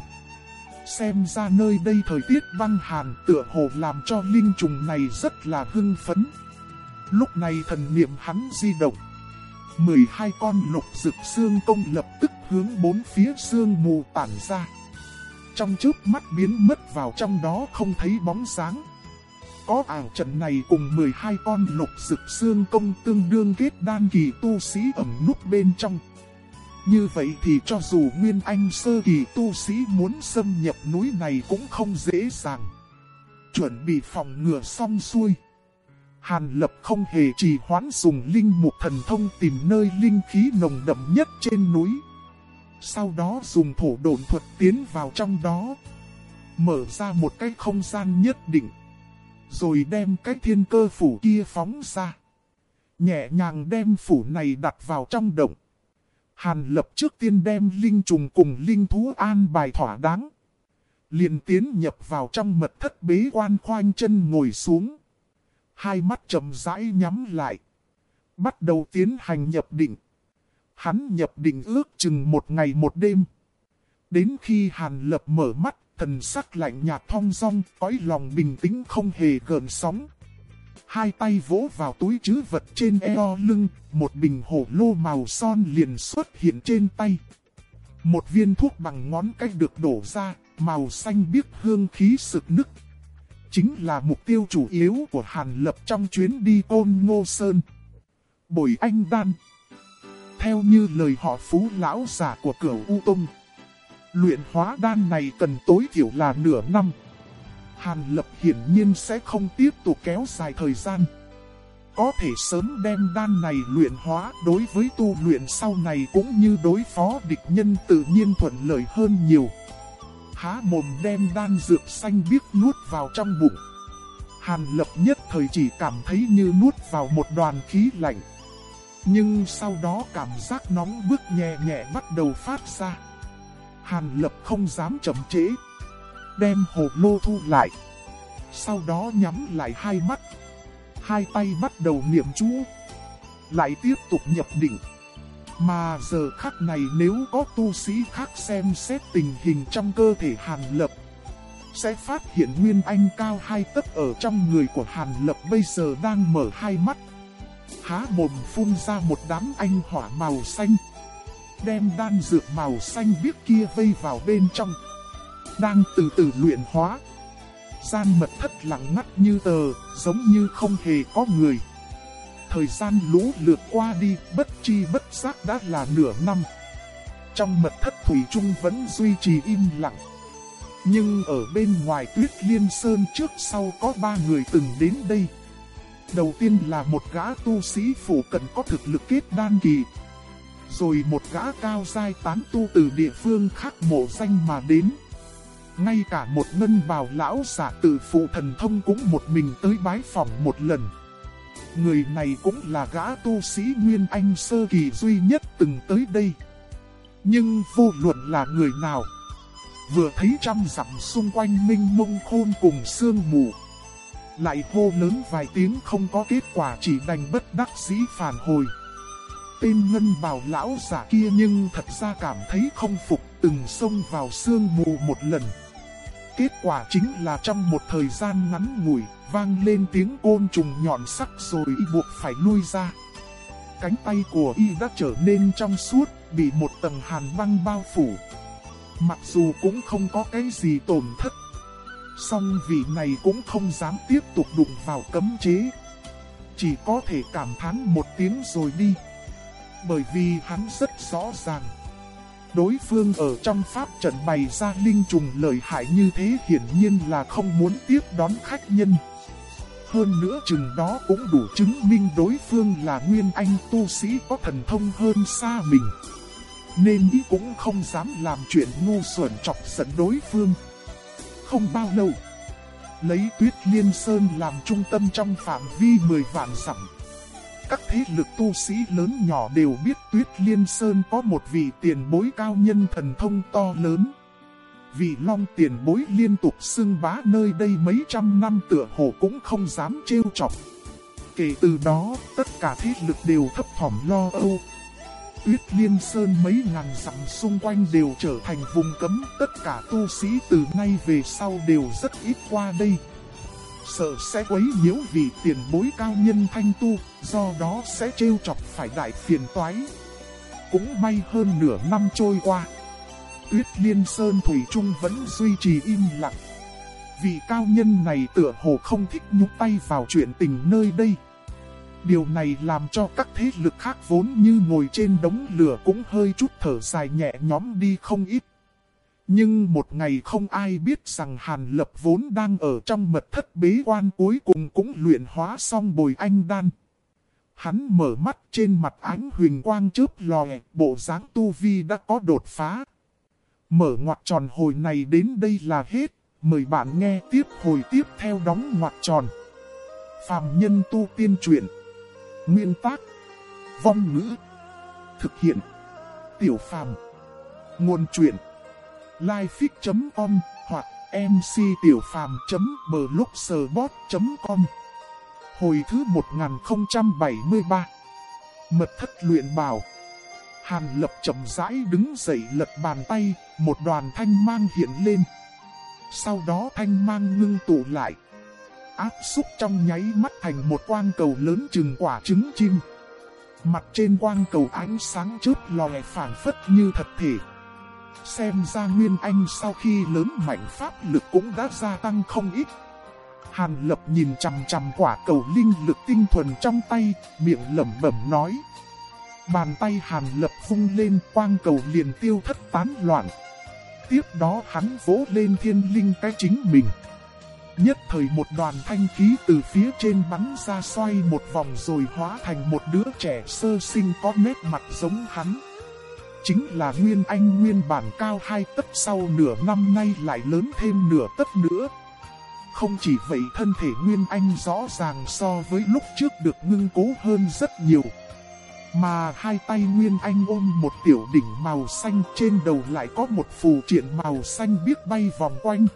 Xem ra nơi đây thời tiết băng hàn tựa hồ làm cho linh trùng này rất là hưng phấn. Lúc này thần niệm hắn di động. 12 con lục rực xương công lập tức hướng bốn phía xương mù tản ra. Trong trước mắt biến mất vào trong đó không thấy bóng sáng. Có ảo trận này cùng 12 con lục rực xương công tương đương kết đan kỳ tu sĩ ẩn nút bên trong. Như vậy thì cho dù Nguyên Anh sơ kỳ tu sĩ muốn xâm nhập núi này cũng không dễ dàng. Chuẩn bị phòng ngừa xong xuôi. Hàn Lập không hề trì hoãn dùng linh mục thần thông tìm nơi linh khí nồng đậm nhất trên núi. Sau đó dùng thổ độn thuật tiến vào trong đó. Mở ra một cái không gian nhất định. Rồi đem cái thiên cơ phủ kia phóng ra. Nhẹ nhàng đem phủ này đặt vào trong động. Hàn lập trước tiên đem linh trùng cùng linh thú an bài thỏa đáng. liền tiến nhập vào trong mật thất bế quan khoanh chân ngồi xuống. Hai mắt chậm rãi nhắm lại. Bắt đầu tiến hành nhập định. Hắn nhập định ước chừng một ngày một đêm. Đến khi Hàn Lập mở mắt, thần sắc lạnh nhạt thong dong, cõi lòng bình tĩnh không hề gợn sóng. Hai tay vỗ vào túi chứ vật trên eo lưng, một bình hổ lô màu son liền xuất hiện trên tay. Một viên thuốc bằng ngón cách được đổ ra, màu xanh biếc hương khí sực nức. Chính là mục tiêu chủ yếu của Hàn Lập trong chuyến đi ôn ngô sơn. Bồi anh đan. Theo như lời họ phú lão giả của cửa U Tông. Luyện hóa đan này cần tối thiểu là nửa năm. Hàn Lập hiển nhiên sẽ không tiếp tục kéo dài thời gian. Có thể sớm đem đan này luyện hóa, đối với tu luyện sau này cũng như đối phó địch nhân tự nhiên thuận lợi hơn nhiều. Há mồm đem đan dược xanh biếc nuốt vào trong bụng. Hàn Lập nhất thời chỉ cảm thấy như nuốt vào một đoàn khí lạnh. Nhưng sau đó cảm giác nóng bức nhẹ nhẹ bắt đầu phát ra. Hàn Lập không dám chậm trễ. Đem hồ lô thu lại. Sau đó nhắm lại hai mắt. Hai tay bắt đầu niệm chú. Lại tiếp tục nhập định. Mà giờ khắc này nếu có tu sĩ khác xem xét tình hình trong cơ thể Hàn Lập. Sẽ phát hiện Nguyên Anh cao hai tấc ở trong người của Hàn Lập bây giờ đang mở hai mắt. Há mồm phun ra một đám anh hỏa màu xanh, đem đan dược màu xanh biếc kia vây vào bên trong. Đang từ từ luyện hóa. Gian mật thất lặng ngắt như tờ, giống như không hề có người. Thời gian lũ lượt qua đi, bất chi bất giác đã là nửa năm. Trong mật thất Thủy Trung vẫn duy trì im lặng. Nhưng ở bên ngoài tuyết liên sơn trước sau có ba người từng đến đây. Đầu tiên là một gã tu sĩ phủ cần có thực lực kết đan kỳ, rồi một gã cao dai tán tu từ địa phương khác mộ danh mà đến. Ngay cả một ngân bào lão giả từ phụ thần thông cũng một mình tới bái phòng một lần. Người này cũng là gã tu sĩ Nguyên Anh sơ kỳ duy nhất từng tới đây. Nhưng vô luận là người nào, vừa thấy trăm dặm xung quanh minh mông khôn cùng sương mù. Lại hô lớn vài tiếng không có kết quả chỉ đành bất đắc dĩ phản hồi tên ngân bào lão giả kia nhưng thật ra cảm thấy không phục từng xông vào sương mù một lần. Kết quả chính là trong một thời gian ngắn ngủi, vang lên tiếng côn trùng nhọn sắc rồi y buộc phải lui ra. Cánh tay của y đã trở nên trong suốt, bị một tầng hàn băng bao phủ. Mặc dù cũng không có cái gì tổn thất, song vị này cũng không dám tiếp tục đụng vào cấm chế. Chỉ có thể cảm thán một tiếng rồi đi bởi vì hắn rất rõ ràng. Đối phương ở trong pháp trận bày ra linh trùng lợi hại như thế hiển nhiên là không muốn tiếp đón khách nhân. Hơn nữa chừng đó cũng đủ chứng minh đối phương là nguyên anh tu sĩ có thần thông hơn xa mình. Nên ý cũng không dám làm chuyện ngu xuẩn chọc giận đối phương. Không bao lâu, lấy tuyết liên sơn làm trung tâm trong phạm vi 10 vạn dặm các thế lực tu sĩ lớn nhỏ đều biết Tuyết Liên Sơn có một vị tiền bối cao nhân thần thông to lớn. Vị long tiền bối liên tục xưng bá nơi đây mấy trăm năm tựa hồ cũng không dám trêu chọc. Kể từ đó, tất cả thế lực đều thấp thỏm lo âu. Tuyết Liên Sơn mấy ngàn dặm xung quanh đều trở thành vùng cấm, tất cả tu sĩ từ nay về sau đều rất ít qua đây sợ sẽ quấy nhiễu vì tiền bối cao nhân thanh tu, do đó sẽ trêu chọc phải đại phiền toái. Cũng may hơn nửa năm trôi qua. Tuyết Liên Sơn Thủy Trung vẫn duy trì im lặng. vì cao nhân này tựa hồ không thích nhúc tay vào chuyện tình nơi đây. Điều này làm cho các thế lực khác vốn như ngồi trên đống lửa cũng hơi chút thở dài nhẹ nhóm đi không ít. Nhưng một ngày không ai biết rằng Hàn Lập vốn đang ở trong mật thất bế quan cuối cùng cũng luyện hóa xong bồi anh đan. Hắn mở mắt trên mặt ánh huyền quang chớp lòe, bộ dáng tu vi đã có đột phá. Mở ngoặt tròn hồi này đến đây là hết, mời bạn nghe tiếp hồi tiếp theo đóng ngoặt tròn. Phạm nhân tu tiên truyện. Nguyên tác. Vong ngữ. Thực hiện. Tiểu phàm. Nguồn truyện. Lifefix.com hoặc mctiểupham.blogspot.com Hồi thứ 1073 Mật thất luyện bảo Hàn lập chậm rãi đứng dậy lật bàn tay, một đoàn thanh mang hiện lên. Sau đó thanh mang ngưng tụ lại. Áp xúc trong nháy mắt thành một quang cầu lớn chừng quả trứng chim. Mặt trên quang cầu ánh sáng chớp lòe phản phất như thật thể. Xem ra Nguyên Anh sau khi lớn mạnh pháp lực cũng đã gia tăng không ít. Hàn lập nhìn chằm chằm quả cầu linh lực tinh thuần trong tay, miệng lẩm bẩm nói. Bàn tay hàn lập vung lên quang cầu liền tiêu thất tán loạn. Tiếp đó hắn vỗ lên thiên linh cái chính mình. Nhất thời một đoàn thanh khí từ phía trên bắn ra xoay một vòng rồi hóa thành một đứa trẻ sơ sinh có nét mặt giống hắn. Chính là Nguyên Anh nguyên bản cao hai tấc sau nửa năm nay lại lớn thêm nửa tấc nữa. Không chỉ vậy thân thể Nguyên Anh rõ ràng so với lúc trước được ngưng cố hơn rất nhiều. Mà hai tay Nguyên Anh ôm một tiểu đỉnh màu xanh, trên đầu lại có một phù triện màu xanh biết bay vòng quanh.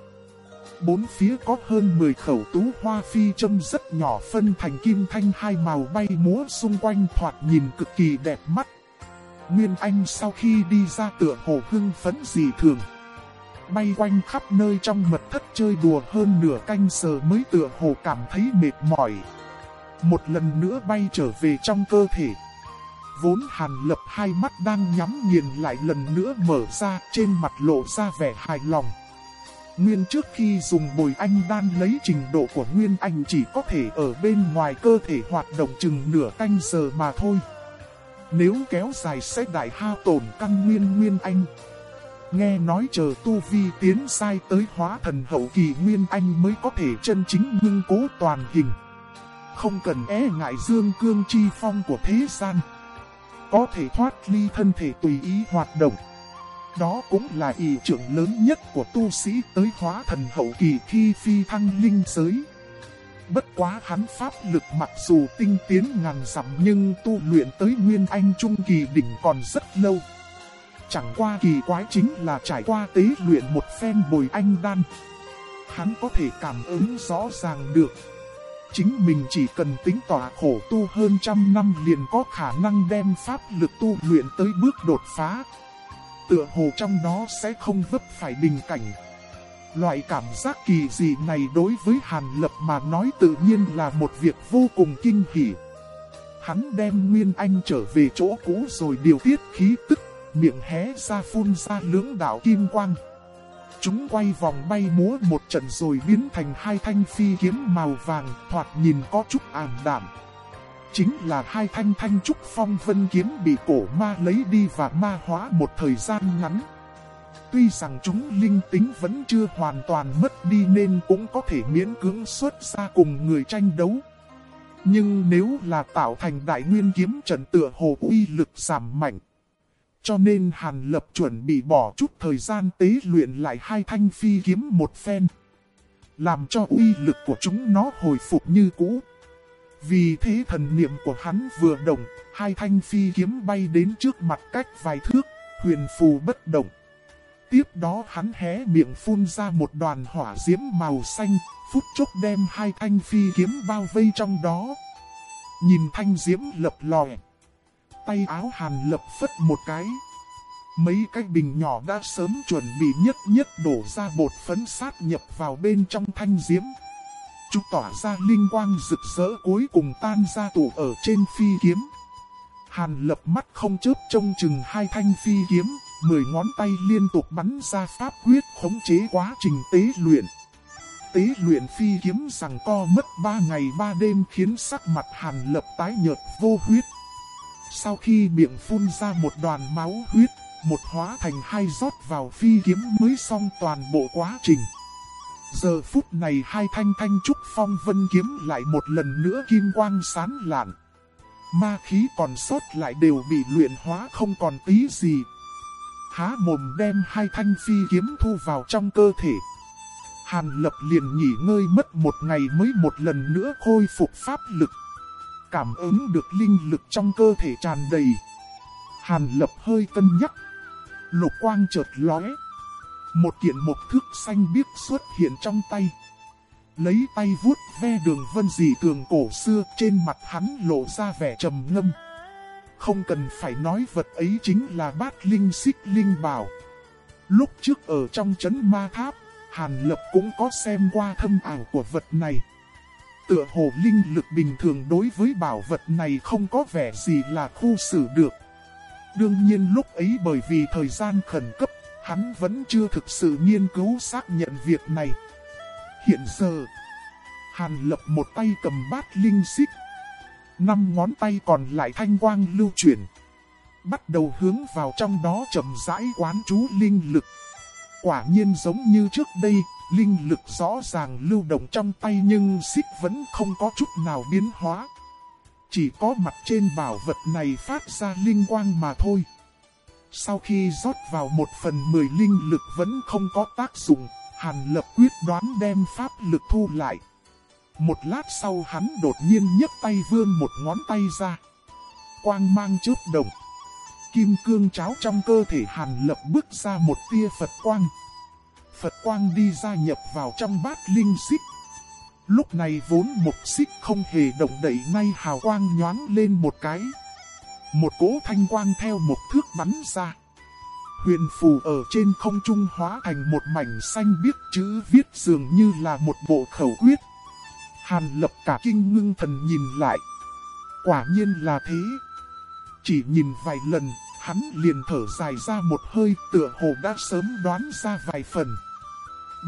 Bốn phía có hơn 10 khẩu tú hoa phi châm rất nhỏ phân thành kim thanh hai màu bay múa xung quanh, thoạt nhìn cực kỳ đẹp mắt. Nguyên Anh sau khi đi ra tựa hồ hưng phấn dị thường. Bay quanh khắp nơi trong mật thất chơi đùa hơn nửa canh giờ mới tựa hồ cảm thấy mệt mỏi. Một lần nữa bay trở về trong cơ thể. Vốn hàn lập hai mắt đang nhắm nghiền lại lần nữa mở ra, trên mặt lộ ra vẻ hài lòng. Nguyên trước khi dùng bồi anh đan lấy trình độ của Nguyên Anh chỉ có thể ở bên ngoài cơ thể hoạt động chừng nửa canh giờ mà thôi. Nếu kéo dài sẽ đại hao tổn căn Nguyên Nguyên Anh. Nghe nói chờ tu vi tiến sai tới hóa thần hậu kỳ Nguyên Anh mới có thể chân chính ngưng cố toàn hình. Không cần e ngại dương cương chi phong của thế gian. Có thể thoát ly thân thể tùy ý hoạt động. Đó cũng là ý trưởng lớn nhất của tu sĩ tới hóa thần hậu kỳ khi phi thăng linh giới. Bất quá hắn pháp lực mặc dù tinh tiến ngàn dặm nhưng tu luyện tới Nguyên Anh Trung Kỳ đỉnh còn rất lâu. Chẳng qua kỳ quái chính là trải qua tế luyện một phen bồi anh đan. Hắn có thể cảm ứng rõ ràng được. Chính mình chỉ cần tính tỏa khổ tu hơn trăm năm liền có khả năng đem pháp lực tu luyện tới bước đột phá. Tựa hồ trong đó sẽ không vấp phải bình cảnh. Loại cảm giác kỳ dị này đối với Hàn Lập mà nói tự nhiên là một việc vô cùng kinh hỉ. Hắn đem Nguyên Anh trở về chỗ cũ rồi điều tiết khí tức, miệng hé ra phun ra lưỡng đạo kim quang. Chúng quay vòng bay múa một trận rồi biến thành hai thanh phi kiếm màu vàng, thoạt nhìn có chút ảm đạm. Chính là hai thanh thanh trúc phong vân kiếm bị cổ ma lấy đi và ma hóa một thời gian ngắn. Tuy rằng chúng linh tính vẫn chưa hoàn toàn mất đi nên cũng có thể miễn cưỡng xuất ra cùng người tranh đấu. Nhưng nếu là tạo thành đại nguyên kiếm trận tựa hồ uy lực giảm mạnh. Cho nên Hàn Lập chuẩn bị bỏ chút thời gian tế luyện lại hai thanh phi kiếm một phen. Làm cho uy lực của chúng nó hồi phục như cũ. Vì thế thần niệm của hắn vừa động, hai thanh phi kiếm bay đến trước mặt cách vài thước, huyền phù bất động. Tiếp đó hắn hé miệng phun ra một đoàn hỏa diễm màu xanh, phút chốc đem hai thanh phi kiếm bao vây trong đó. Nhìn thanh diễm lập lòe, tay áo hàn lập phất một cái. Mấy cái bình nhỏ đã sớm chuẩn bị nhất nhất đổ ra bột phấn sát nhập vào bên trong thanh diễm. Chúng tỏa ra linh quang rực rỡ cuối cùng tan ra tủ ở trên phi kiếm. Hàn lập mắt không chớp trông chừng hai thanh phi kiếm, mười ngón tay liên tục bắn ra pháp quyết khống chế quá trình tế luyện. Tế luyện phi kiếm rằng co mất ba ngày ba đêm khiến sắc mặt hàn lập tái nhợt vô huyết. Sau khi miệng phun ra một đoàn máu huyết, một hóa thành hai rót vào phi kiếm mới xong toàn bộ quá trình. Giờ phút này hai thanh thanh trúc phong vân kiếm lại một lần nữa kim quang sán lạn. Ma khí còn sót lại đều bị luyện hóa không còn tí gì. Há mồm đem hai thanh phi kiếm thu vào trong cơ thể. Hàn lập liền nghỉ ngơi mất một ngày mới một lần nữa khôi phục pháp lực. Cảm ứng được linh lực trong cơ thể tràn đầy. Hàn lập hơi cân nhắc. Lục quang chợt lóe. Một kiện một thước xanh biếc xuất hiện trong tay. Lấy tay vuốt ve đường vân dị tường cổ xưa trên mặt hắn lộ ra vẻ trầm ngâm. Không cần phải nói vật ấy chính là bát linh xích linh bảo. Lúc trước ở trong chấn ma tháp, Hàn Lập cũng có xem qua thâm ảo của vật này. Tựa hồ linh lực bình thường đối với bảo vật này không có vẻ gì là khu xử được. Đương nhiên lúc ấy bởi vì thời gian khẩn cấp, hắn vẫn chưa thực sự nghiên cứu xác nhận việc này. Hiện giờ, Hàn lập một tay cầm bát linh xích. Năm ngón tay còn lại thanh quang lưu chuyển. Bắt đầu hướng vào trong đó chậm rãi quán chú linh lực. Quả nhiên giống như trước đây, linh lực rõ ràng lưu động trong tay nhưng xích vẫn không có chút nào biến hóa. Chỉ có mặt trên bảo vật này phát ra linh quang mà thôi. Sau khi rót vào một phần mười linh lực vẫn không có tác dụng, Hàn Lập quyết đoán đem pháp lực thu lại. Một lát sau hắn đột nhiên nhấc tay vươn một ngón tay ra. Quang mang chớp đồng Kim cương cháo trong cơ thể Hàn Lập bước ra một tia Phật quang. Phật quang đi ra nhập vào trong bát linh xích. Lúc này vốn một xích không hề động đậy ngay hào quang nhoáng lên một cái. Một cỗ thanh quang theo một thước bắn ra. Huyền phù ở trên không trung hóa thành một mảnh xanh biếc chữ viết dường như là một bộ khẩu quyết. Hàn lập cả kinh ngưng thần nhìn lại. Quả nhiên là thế. Chỉ nhìn vài lần, hắn liền thở dài ra một hơi tựa hồ đã sớm đoán ra vài phần.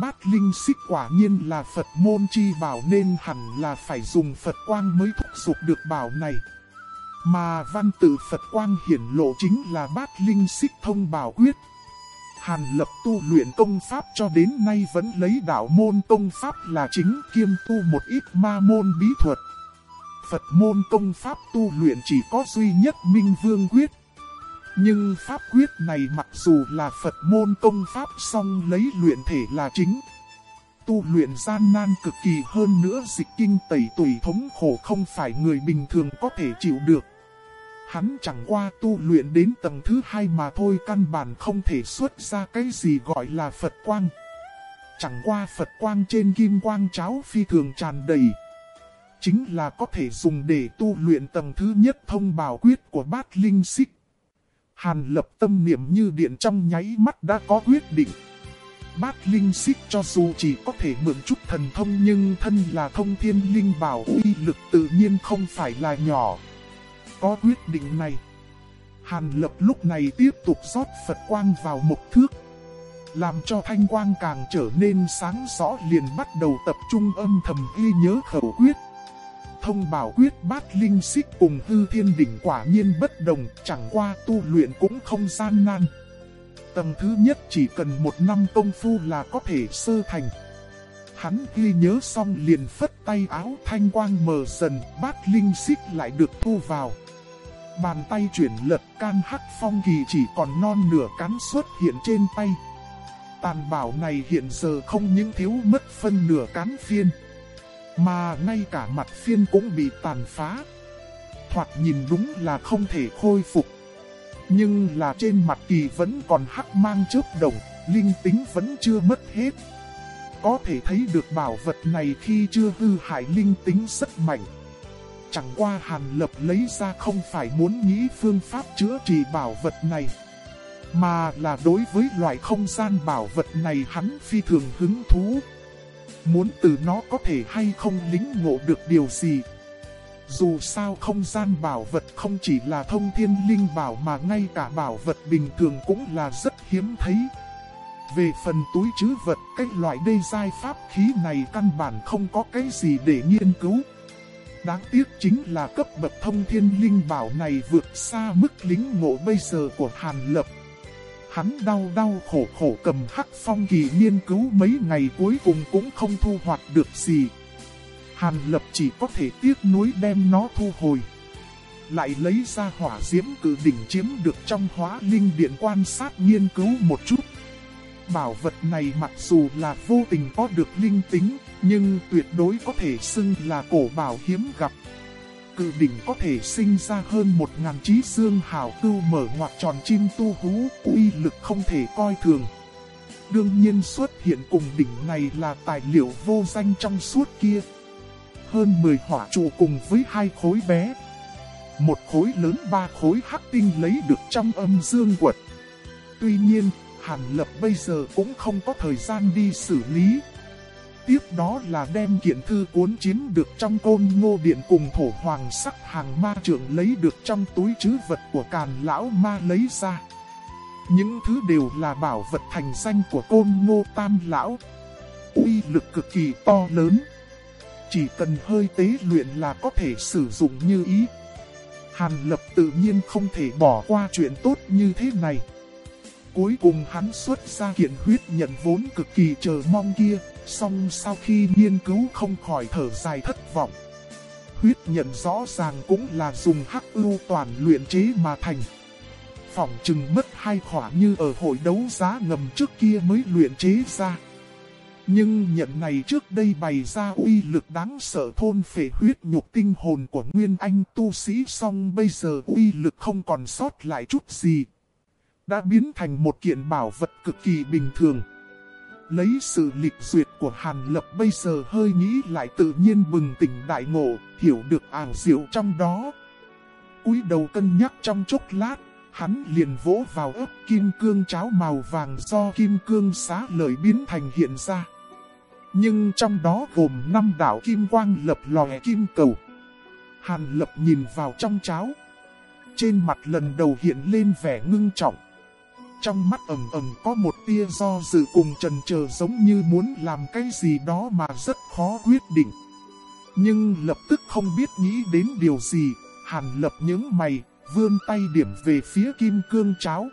Bát linh xích quả nhiên là Phật môn chi bảo nên hẳn là phải dùng Phật quang mới thúc giục được bảo này. Mà văn tự Phật quang hiển lộ chính là bát linh xích thông bảo quyết. Hàn lập tu luyện công pháp cho đến nay vẫn lấy đạo môn công pháp là chính kiêm tu một ít ma môn bí thuật. Phật môn công pháp tu luyện chỉ có duy nhất Minh Vương Quyết. Nhưng pháp quyết này mặc dù là Phật môn công pháp song lấy luyện thể là chính. Tu luyện gian nan cực kỳ hơn nữa dịch kinh tẩy tùy thống khổ không phải người bình thường có thể chịu được. Hắn chẳng qua tu luyện đến tầng thứ hai mà thôi, căn bản không thể xuất ra cái gì gọi là Phật quang. Chẳng qua Phật quang trên kim quang cháo phi thường tràn đầy. Chính là có thể dùng để tu luyện tầng thứ nhất thông bảo quyết của bát linh xích. Hàn lập tâm niệm như điện trong nháy mắt đã có quyết định. Bát linh xích cho dù chỉ có thể mượn chút thần thông nhưng thân là thông thiên linh bảo uy lực tự nhiên không phải là nhỏ. Có quyết định này. Hàn lập lúc này tiếp tục rót Phật quang vào mục thước. Làm cho thanh quang càng trở nên sáng rõ liền bắt đầu tập trung âm thầm ghi nhớ khẩu quyết. Thông bảo quyết bát linh xích cùng hư thiên đỉnh quả nhiên bất đồng, chẳng qua tu luyện cũng không gian nan. Tầng thứ nhất chỉ cần một năm công phu là có thể sơ thành. Hắn ghi nhớ xong liền phất tay áo thanh quang mờ dần, bát linh xích lại được thu vào. Bàn tay chuyển lật can hắc phong kỳ chỉ còn non nửa cán xuất hiện trên tay. Tàn bảo này hiện giờ không những thiếu mất phân nửa cán phiên. Mà ngay cả mặt phiên cũng bị tàn phá. Thoạt nhìn đúng là không thể khôi phục. Nhưng là trên mặt kỳ vẫn còn hắc mang chớp đồng, linh tính vẫn chưa mất hết. Có thể thấy được bảo vật này khi chưa hư hại linh tính rất mạnh. Chẳng qua Hàn Lập lấy ra không phải muốn nghĩ phương pháp chữa trị bảo vật này. Mà là đối với loại không gian bảo vật này hắn phi thường hứng thú. Muốn từ nó có thể hay không lính ngộ được điều gì. Dù sao không gian bảo vật không chỉ là thông thiên linh bảo mà ngay cả bảo vật bình thường cũng là rất hiếm thấy. Về phần túi chứ vật, cái loại đê giai pháp khí này căn bản không có cái gì để nghiên cứu. Đáng tiếc chính là cấp bậc thông thiên linh bảo này vượt xa mức lính ngộ bây giờ của Hàn Lập. Hắn đau đau khổ khổ cầm hắc phong kỳ nghiên cứu mấy ngày cuối cùng cũng không thu hoạch được gì. Hàn lập chỉ có thể tiếc nuối đem nó thu hồi. Lại lấy ra hỏa diễm cử đỉnh chiếm được trong hóa linh điện quan sát nghiên cứu một chút. Bảo vật này mặc dù là vô tình có được linh tính, nhưng tuyệt đối có thể xưng là cổ bảo hiếm gặp. Cự đỉnh có thể sinh ra hơn một ngàn trí xương hào cưu mở ngoặt tròn chim tu hú, uy lực không thể coi thường. Đương nhiên xuất hiện cùng đỉnh này là tài liệu vô danh trong suốt kia. Hơn 10 hỏa trụ cùng với hai khối bé. Một khối lớn ba khối hắc tinh lấy được trong âm dương quật. Tuy nhiên, Hàn Lập bây giờ cũng không có thời gian đi xử lý. Tiếp đó là đem kiện thư cuốn chiến được trong côn ngô điện cùng thổ hoàng sắc hàng ma trưởng lấy được trong túi chứ vật của càn lão ma lấy ra. Những thứ đều là bảo vật thành danh của côn ngô tam lão. uy lực cực kỳ to lớn. Chỉ cần hơi tế luyện là có thể sử dụng như ý. Hàn lập tự nhiên không thể bỏ qua chuyện tốt như thế này. Cuối cùng hắn xuất ra kiện huyết nhận vốn cực kỳ chờ mong kia, song sau khi nghiên cứu không khỏi thở dài thất vọng. Huyết nhận rõ ràng cũng là dùng hắc ưu toàn luyện chế mà thành. Phỏng chừng mất hai khỏa như ở hội đấu giá ngầm trước kia mới luyện chế ra. Nhưng nhận này trước đây bày ra uy lực đáng sợ thôn phệ huyết nhục tinh hồn của Nguyên Anh tu sĩ song bây giờ uy lực không còn sót lại chút gì. Đã biến thành một kiện bảo vật cực kỳ bình thường. Lấy sự lịch duyệt của Hàn Lập bây giờ hơi nghĩ lại tự nhiên bừng tỉnh đại ngộ, hiểu được ảo diệu trong đó. cúi đầu cân nhắc trong chốc lát, hắn liền vỗ vào ớt kim cương cháo màu vàng do kim cương xá lợi biến thành hiện ra. Nhưng trong đó gồm 5 đảo kim quang lập lòe kim cầu. Hàn lập nhìn vào trong cháo. Trên mặt lần đầu hiện lên vẻ ngưng trọng. Trong mắt ẩm ẩm có một tia do dự cùng trần chờ giống như muốn làm cái gì đó mà rất khó quyết định. Nhưng lập tức không biết nghĩ đến điều gì, hàn lập những mày, vươn tay điểm về phía kim cương cháo.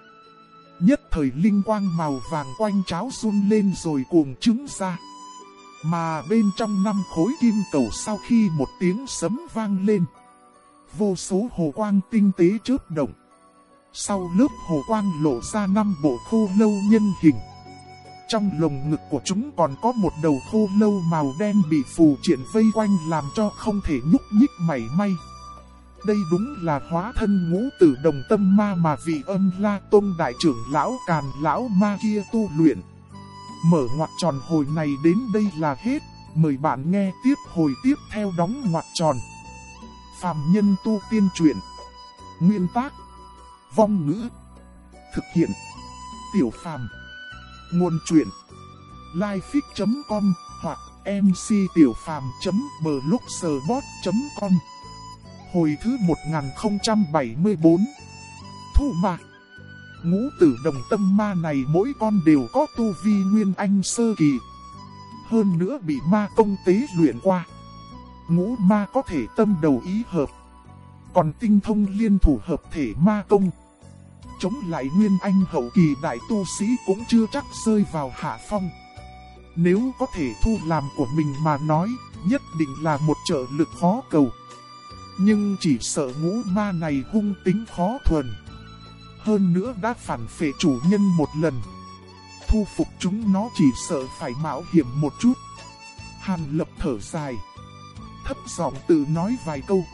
Nhất thời linh quang màu vàng quanh cháo run lên rồi cuồng trứng ra. Mà bên trong năm khối kim cầu sau khi một tiếng sấm vang lên. Vô số hồ quang tinh tế chớp động. Sau lớp hồ quang lộ ra năm bộ khô lâu nhân hình. Trong lồng ngực của chúng còn có một đầu khô lâu màu đen bị phù triển vây quanh làm cho không thể nhúc nhích mảy may. Đây đúng là hóa thân ngũ tử đồng tâm ma mà vị âm la tôn đại trưởng lão càn lão ma kia tu luyện. Mở ngoặt tròn hồi này đến đây là hết, mời bạn nghe tiếp hồi tiếp theo đóng ngoặt tròn. Phạm nhân tu tiên truyện Nguyên tác Vong ngữ Thực hiện Tiểu phàm Nguồn truyện Lifefix.com hoặc mctiểupham.blogspot.com Hồi thứ 1074 Thu mạc Ngũ tử đồng tâm ma này mỗi con đều có tu vi nguyên anh sơ kỳ. Hơn nữa bị ma công tế luyện qua. Ngũ ma có thể tâm đầu ý hợp. Còn tinh thông liên thủ hợp thể ma công. Chống lại nguyên anh hậu kỳ đại tu sĩ cũng chưa chắc rơi vào hạ phong. Nếu có thể thu làm của mình mà nói, nhất định là một trợ lực khó cầu. Nhưng chỉ sợ ngũ ma này hung tính khó thuần. Hơn nữa đã phản phệ chủ nhân một lần. Thu phục chúng nó chỉ sợ phải mạo hiểm một chút. Hàn lập thở dài. Thấp giọng tự nói vài câu.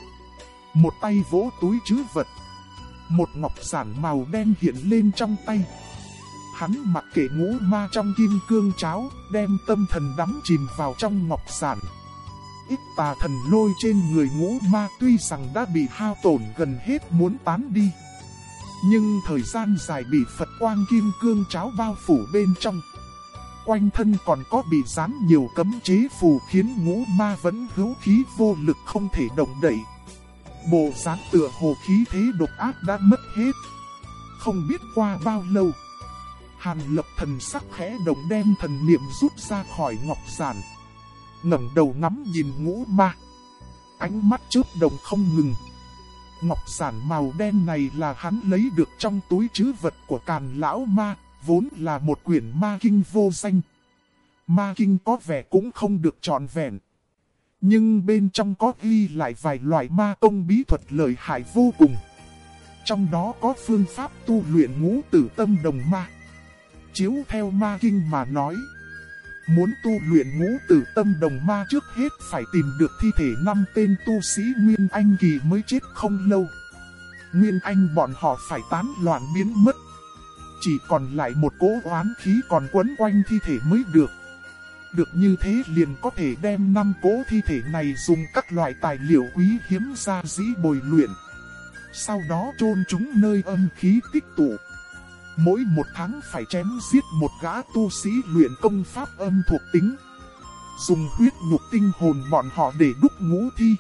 Một tay vỗ túi chứ vật. Một ngọc giản màu đen hiện lên trong tay. Hắn mặc kệ ngũ ma trong kim cương cháo, đem tâm thần đắm chìm vào trong ngọc giản. Ít tà thần lôi trên người ngũ ma tuy rằng đã bị hao tổn gần hết muốn tán đi. Nhưng thời gian dài bị Phật quang kim cương cháo bao phủ bên trong. Quanh thân còn có bị dán nhiều cấm chế phù khiến ngũ ma vẫn hữu khí vô lực không thể động đậy. Bộ dáng tựa hồ khí thế độc ác đã mất hết. Không biết qua bao lâu. Hàn lập thần sắc khẽ động đem thần niệm rút ra khỏi ngọc giản. ngẩng đầu ngắm nhìn ngũ ma. Ánh mắt chớp đồng không ngừng. Ngọc giản màu đen này là hắn lấy được trong túi chứ vật của càn lão ma, vốn là một quyển ma kinh vô danh. Ma kinh có vẻ cũng không được trọn vẹn. Nhưng bên trong có ghi lại vài loại ma công bí thuật lợi hại vô cùng. Trong đó có phương pháp tu luyện ngũ tử tâm đồng ma. Chiếu theo ma kinh mà nói. Muốn tu luyện ngũ tử tâm đồng ma trước hết phải tìm được thi thể năm tên tu sĩ Nguyên Anh Kỳ mới chết không lâu. Nguyên Anh bọn họ phải tán loạn biến mất. Chỉ còn lại một cỗ oán khí còn quấn quanh thi thể mới được. Được như thế liền có thể đem năm cỗ thi thể này dùng các loại tài liệu quý hiếm ra dĩ bồi luyện. Sau đó chôn chúng nơi âm khí tích tụ. Mỗi một tháng phải chém giết một gã tu sĩ luyện công pháp âm thuộc tính. Dùng huyết nhục tinh hồn bọn họ để đúc ngũ thi.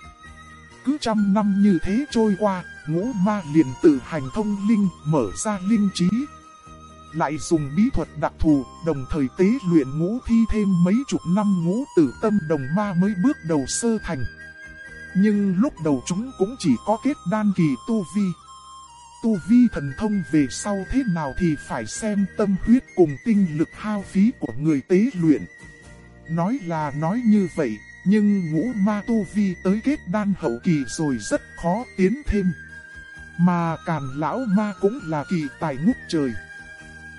Cứ trăm năm như thế trôi qua, ngũ ma liền tự hành thông linh, mở ra linh trí. Lại dùng bí thuật đặc thù, đồng thời tế luyện ngũ thi thêm mấy chục năm ngũ tử tâm đồng ma mới bước đầu sơ thành. Nhưng lúc đầu chúng cũng chỉ có kết đan kỳ tu vi. Tu vi thần thông về sau thế nào thì phải xem tâm huyết cùng tinh lực hao phí của người tế luyện. Nói là nói như vậy, nhưng ngũ ma tu vi tới kết đan hậu kỳ rồi rất khó tiến thêm. Mà càn lão ma cũng là kỳ tài ngút trời.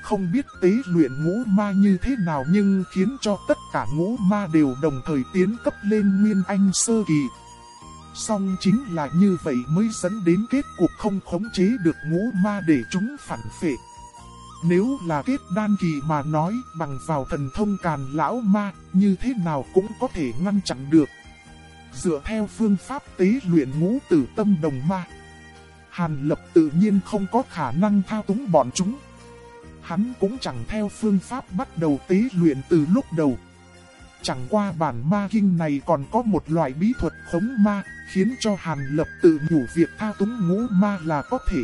Không biết tế luyện ngũ ma như thế nào nhưng khiến cho tất cả ngũ ma đều đồng thời tiến cấp lên nguyên anh sơ kỳ. Song chính là như vậy mới dẫn đến kết cục không khống chế được ngũ ma để chúng phản phệ. Nếu là kết đan kỳ mà nói bằng vào thần thông càn lão ma, như thế nào cũng có thể ngăn chặn được. Dựa theo phương pháp tế luyện ngũ tử tâm đồng ma, Hàn Lập tự nhiên không có khả năng thao túng bọn chúng. Hắn cũng chẳng theo phương pháp bắt đầu tế luyện từ lúc đầu. Chẳng qua bản ma kinh này còn có một loại bí thuật khống ma, khiến cho Hàn Lập tự nhủ việc tha túng ngũ ma là có thể.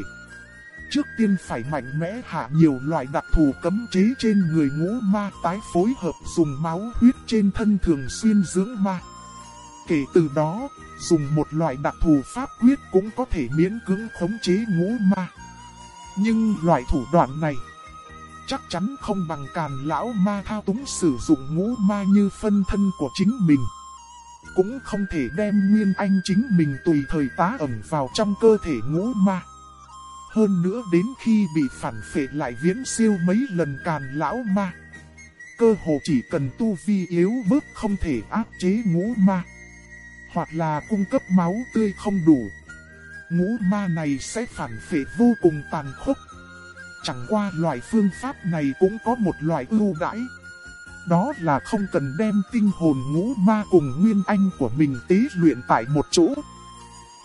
Trước tiên phải mạnh mẽ hạ nhiều loại đặc thù cấm chế trên người ngũ ma tái phối hợp dùng máu huyết trên thân thường xuyên dưỡng ma. Kể từ đó, dùng một loại đặc thù pháp quyết cũng có thể miễn cưỡng khống chế ngũ ma. Nhưng loại thủ đoạn này chắc chắn không bằng càn lão ma thao túng sử dụng ngũ ma như phân thân của chính mình. Cũng không thể đem nguyên anh chính mình tùy thời tá ẩn vào trong cơ thể ngũ ma. Hơn nữa đến khi bị phản phệ lại viễn siêu mấy lần càn lão ma. Cơ hồ chỉ cần tu vi yếu bớt không thể áp chế ngũ ma. Hoặc là cung cấp máu tươi không đủ. Ngũ ma này sẽ phản phệ vô cùng tàn khốc Chẳng qua loại phương pháp này cũng có một loại ưu đãi. Đó là không cần đem tinh hồn ngũ ma cùng nguyên anh của mình tế luyện tại một chỗ.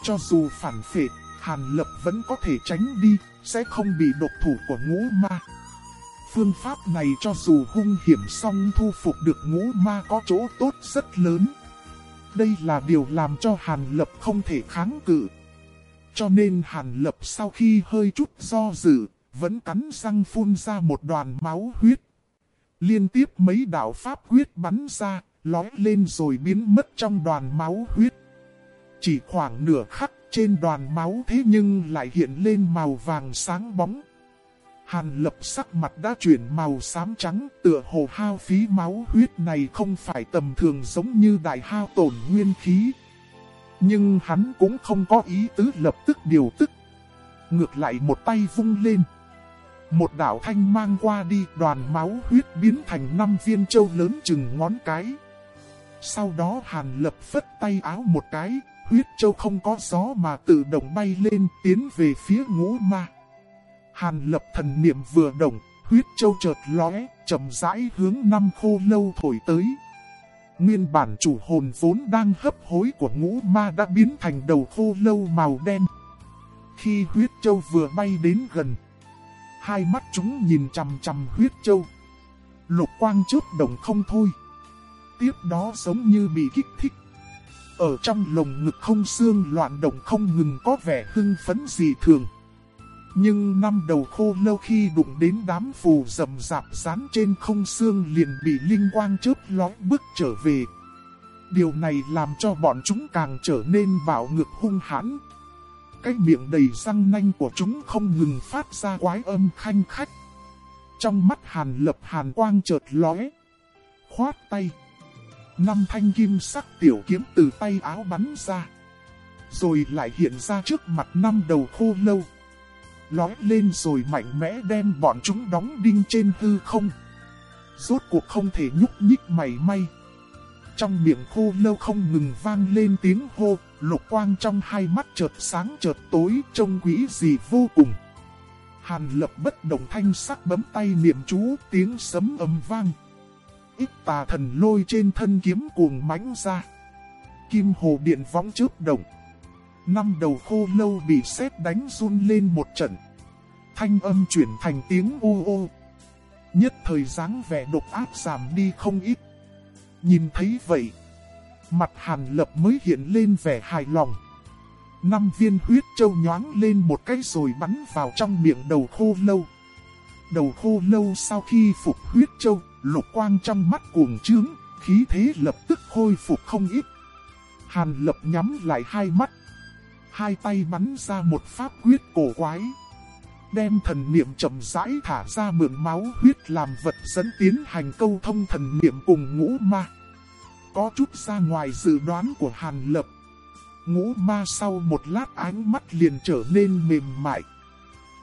Cho dù phản phệ, Hàn Lập vẫn có thể tránh đi, sẽ không bị độc thủ của ngũ ma. Phương pháp này cho dù hung hiểm song thu phục được ngũ ma có chỗ tốt rất lớn. Đây là điều làm cho Hàn Lập không thể kháng cự. Cho nên Hàn Lập sau khi hơi chút do dự, vẫn cắn răng phun ra một đoàn máu huyết. Liên tiếp mấy đạo pháp huyết bắn ra, lói lên rồi biến mất trong đoàn máu huyết. Chỉ khoảng nửa khắc trên đoàn máu thế nhưng lại hiện lên màu vàng sáng bóng. Hàn lập sắc mặt đã chuyển màu xám trắng, tựa hồ hao phí máu huyết này không phải tầm thường giống như đại hao tổn nguyên khí. Nhưng hắn cũng không có ý tứ lập tức điều tức. Ngược lại một tay vung lên. Một đạo thanh mang qua đi đoàn máu huyết biến thành năm viên châu lớn chừng ngón cái. Sau đó Hàn Lập phất tay áo một cái, huyết châu không có gió mà tự động bay lên tiến về phía ngũ ma. Hàn Lập thần niệm vừa động, huyết châu chợt lóe, chậm rãi hướng năm khô lâu thổi tới. Nguyên bản chủ hồn vốn đang hấp hối của ngũ ma đã biến thành đầu khô lâu màu đen. Khi huyết châu vừa bay đến gần, Hai mắt chúng nhìn chằm chằm huyết châu. Lục quang chớp đồng không thôi. Tiếp đó giống như bị kích thích. Ở trong lồng ngực không xương loạn động không ngừng có vẻ hưng phấn dị thường. Nhưng năm đầu khô lâu khi đụng đến đám phù rầm rạp rán trên không xương liền bị linh quang chớp lói bước trở về. Điều này làm cho bọn chúng càng trở nên bạo ngược hung hãn cái miệng đầy răng nanh của chúng không ngừng phát ra quái âm khanh khách. Trong mắt hàn lập hàn quang chợt lóe. Khoát tay. Năm thanh kim sắc tiểu kiếm từ tay áo bắn ra. Rồi lại hiện ra trước mặt năm đầu khô lâu. lóe lên rồi mạnh mẽ đem bọn chúng đóng đinh trên hư không. Rốt cuộc không thể nhúc nhích mảy may. Trong miệng khô lâu không ngừng vang lên tiếng hô, lục quang trong hai mắt chợt sáng chợt tối trông quỷ gì vô cùng. Hàn lập bất động thanh sắc bấm tay niệm chú tiếng sấm ầm vang. Ít tà thần lôi trên thân kiếm cuồng mãnh ra. Kim hồ điện võng chớp động. Năm đầu khô lâu bị sét đánh run lên một trận. Thanh âm chuyển thành tiếng ô ô. Nhất thời dáng vẻ độc ác giảm đi không ít. Nhìn thấy vậy, mặt hàn lập mới hiện lên vẻ hài lòng. Năm viên huyết châu nhoáng lên một cái rồi bắn vào trong miệng đầu khô lâu. Đầu khô lâu sau khi phục huyết châu, lục quang trong mắt cuồng trướng, khí thế lập tức khôi phục không ít. Hàn lập nhắm lại hai mắt. Hai tay bắn ra một pháp quyết cổ quái. Đem thần niệm chậm rãi thả ra mượn máu huyết làm vật dẫn tiến hành câu thông thần niệm cùng ngũ ma. Có chút ra ngoài dự đoán của Hàn Lập. Ngũ ma sau một lát ánh mắt liền trở nên mềm mại.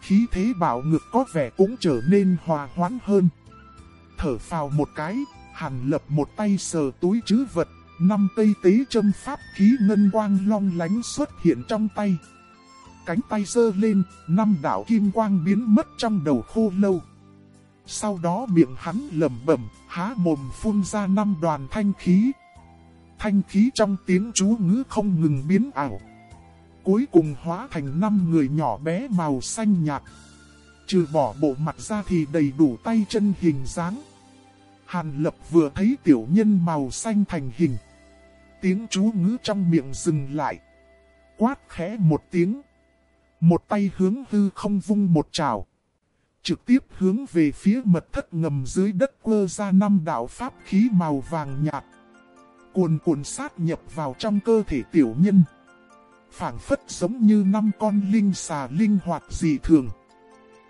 Khí thế bảo ngược có vẻ cũng trở nên hòa hoãn hơn. Thở phào một cái, Hàn Lập một tay sờ túi chứ vật, năm cây tế châm pháp khí ngân quang long lánh xuất hiện trong tay. Cánh tay dơ lên, năm đạo kim quang biến mất trong đầu khô lâu. Sau đó miệng hắn lẩm bẩm, há mồm phun ra năm đoàn thanh khí. Thanh khí trong tiếng chú ngữ không ngừng biến ảo. Cuối cùng hóa thành năm người nhỏ bé màu xanh nhạt. Trừ bỏ bộ mặt ra thì đầy đủ tay chân hình dáng. Hàn lập vừa thấy tiểu nhân màu xanh thành hình. Tiếng chú ngữ trong miệng dừng lại. Quát khẽ một tiếng. Một tay hướng hư không vung một trào. Trực tiếp hướng về phía mật thất ngầm dưới đất quơ ra năm đạo pháp khí màu vàng nhạt. Cuồn cuộn sát nhập vào trong cơ thể tiểu nhân. phảng phất giống như năm con linh xà linh hoạt dị thường.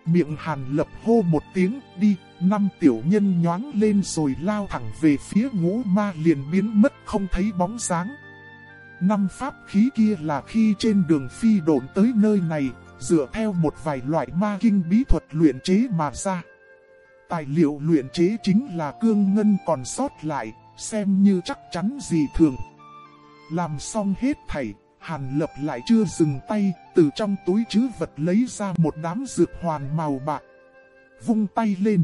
Miệng hàn lập hô một tiếng đi, năm tiểu nhân nhoáng lên rồi lao thẳng về phía ngũ ma liền biến mất không thấy bóng dáng. Năm pháp khí kia là khi trên đường phi độn tới nơi này, dựa theo một vài loại ma kinh bí thuật luyện chế mà ra. Tài liệu luyện chế chính là cương ngân còn sót lại, xem như chắc chắn gì thường. Làm xong hết thảy, Hàn Lập lại chưa dừng tay, từ trong túi chứ vật lấy ra một đám dược hoàn màu bạc. Vung tay lên.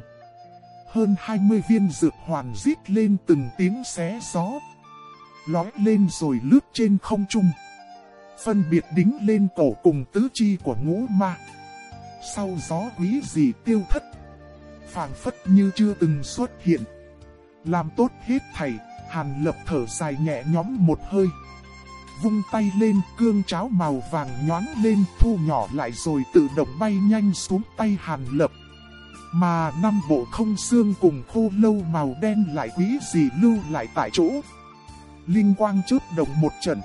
Hơn 20 viên dược hoàn rít lên từng tiếng xé gió. Lói lên rồi lướt trên không trung. Phân biệt đính lên cổ cùng tứ chi của ngũ ma. Sau gió quý gì tiêu thất. phảng phất như chưa từng xuất hiện. Làm tốt hết thầy Hàn Lập thở dài nhẹ nhóm một hơi. Vung tay lên, cương cháo màu vàng nhoáng lên, thu nhỏ lại rồi tự động bay nhanh xuống tay Hàn Lập. Mà năm bộ không xương cùng khô lâu màu đen lại quý gì lưu lại tại chỗ. Linh quang chớp động một trận.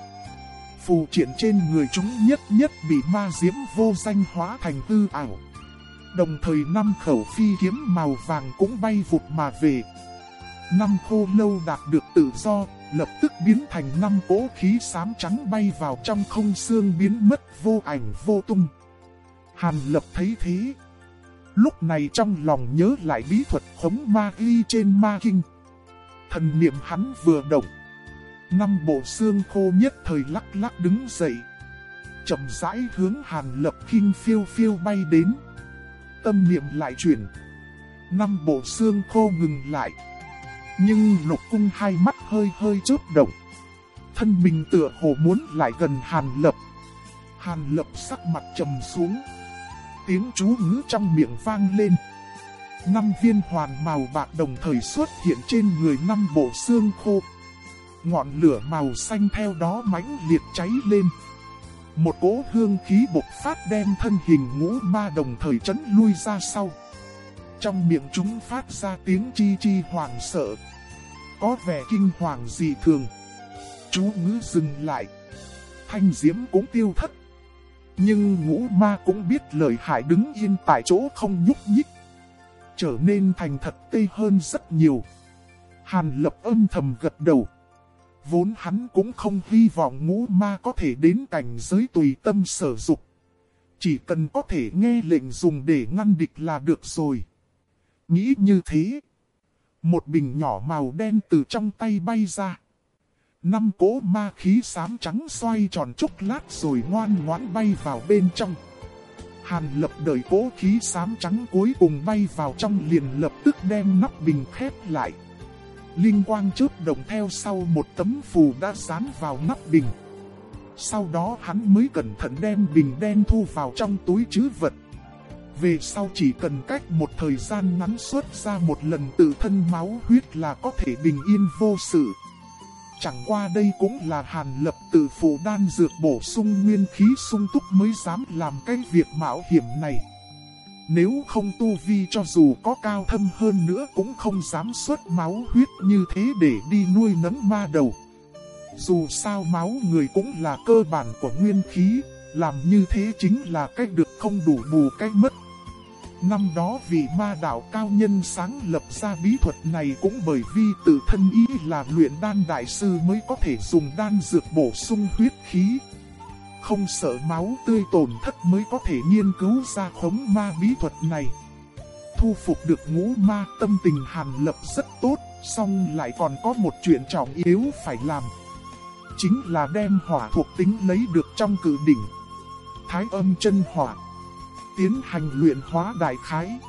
Phù triển trên người chúng nhất nhất bị ma diễm vô danh hóa thành hư ảo. Đồng thời năm khẩu phi kiếm màu vàng cũng bay vụt mà về. Năm khô lâu đạt được tự do, lập tức biến thành năm cỗ khí xám trắng bay vào trong không xương biến mất vô ảnh vô tung. Hàn lập thấy thế. Lúc này trong lòng nhớ lại bí thuật khống ma ghi trên ma kinh. Thần niệm hắn vừa động. Năm bộ xương khô nhất thời lắc lắc đứng dậy. chậm rãi hướng hàn lập kinh phiêu phiêu bay đến. Tâm niệm lại chuyển. Năm bộ xương khô ngừng lại. Nhưng lục cung hai mắt hơi hơi chớp động. Thân mình tựa hồ muốn lại gần Hàn Lập. Hàn Lập sắc mặt trầm xuống. Tiếng chú ngữ trong miệng vang lên. Năm viên hoàn màu bạc đồng thời xuất hiện trên người năm bộ xương khô. Ngọn lửa màu xanh theo đó mãnh liệt cháy lên. Một cỗ hương khí bộc phát đem thân hình ngũ ma đồng thời chấn lui ra sau. Trong miệng chúng phát ra tiếng chi chi hoàng sợ. Có vẻ kinh hoàng dị thường. Chú ngữ dừng lại. Thanh diễm cũng tiêu thất. Nhưng ngũ ma cũng biết lời hại đứng yên tại chỗ không nhúc nhích. Trở nên thành thật tê hơn rất nhiều. Hàn lập âm thầm gật đầu. Vốn hắn cũng không hy vọng ngũ ma có thể đến cảnh giới tùy tâm sở dục. Chỉ cần có thể nghe lệnh dùng để ngăn địch là được rồi. Nghĩ như thế. Một bình nhỏ màu đen từ trong tay bay ra. Năm cỗ ma khí xám trắng xoay tròn chốc lát rồi ngoan ngoãn bay vào bên trong. Hàn lập đợi cỗ khí xám trắng cuối cùng bay vào trong liền lập tức đem nắp bình khép lại. Linh quang chớp đồng theo sau một tấm phù đã dán vào nắp bình. Sau đó hắn mới cẩn thận đem bình đen thu vào trong túi chứ vật. Về sau chỉ cần cách một thời gian ngắn xuất ra một lần tự thân máu huyết là có thể bình yên vô sự. Chẳng qua đây cũng là hàn lập tự phụ đan dược bổ sung nguyên khí sung túc mới dám làm cái việc mạo hiểm này. Nếu không tu vi cho dù có cao thâm hơn nữa cũng không dám xuất máu huyết như thế để đi nuôi nấng ma đầu. Dù sao máu người cũng là cơ bản của nguyên khí, làm như thế chính là cách được không đủ bù cách mất. Năm đó vị ma đạo cao nhân sáng lập ra bí thuật này cũng bởi vì tự thân ý là luyện đan đại sư mới có thể dùng đan dược bổ sung huyết khí. Không sợ máu tươi tổn thất mới có thể nghiên cứu ra khống ma bí thuật này. Thu phục được ngũ ma tâm tình hàn lập rất tốt, song lại còn có một chuyện trọng yếu phải làm. Chính là đem hỏa thuộc tính lấy được trong cử đỉnh. Thái âm chân hỏa tiến hành luyện hóa đại khái,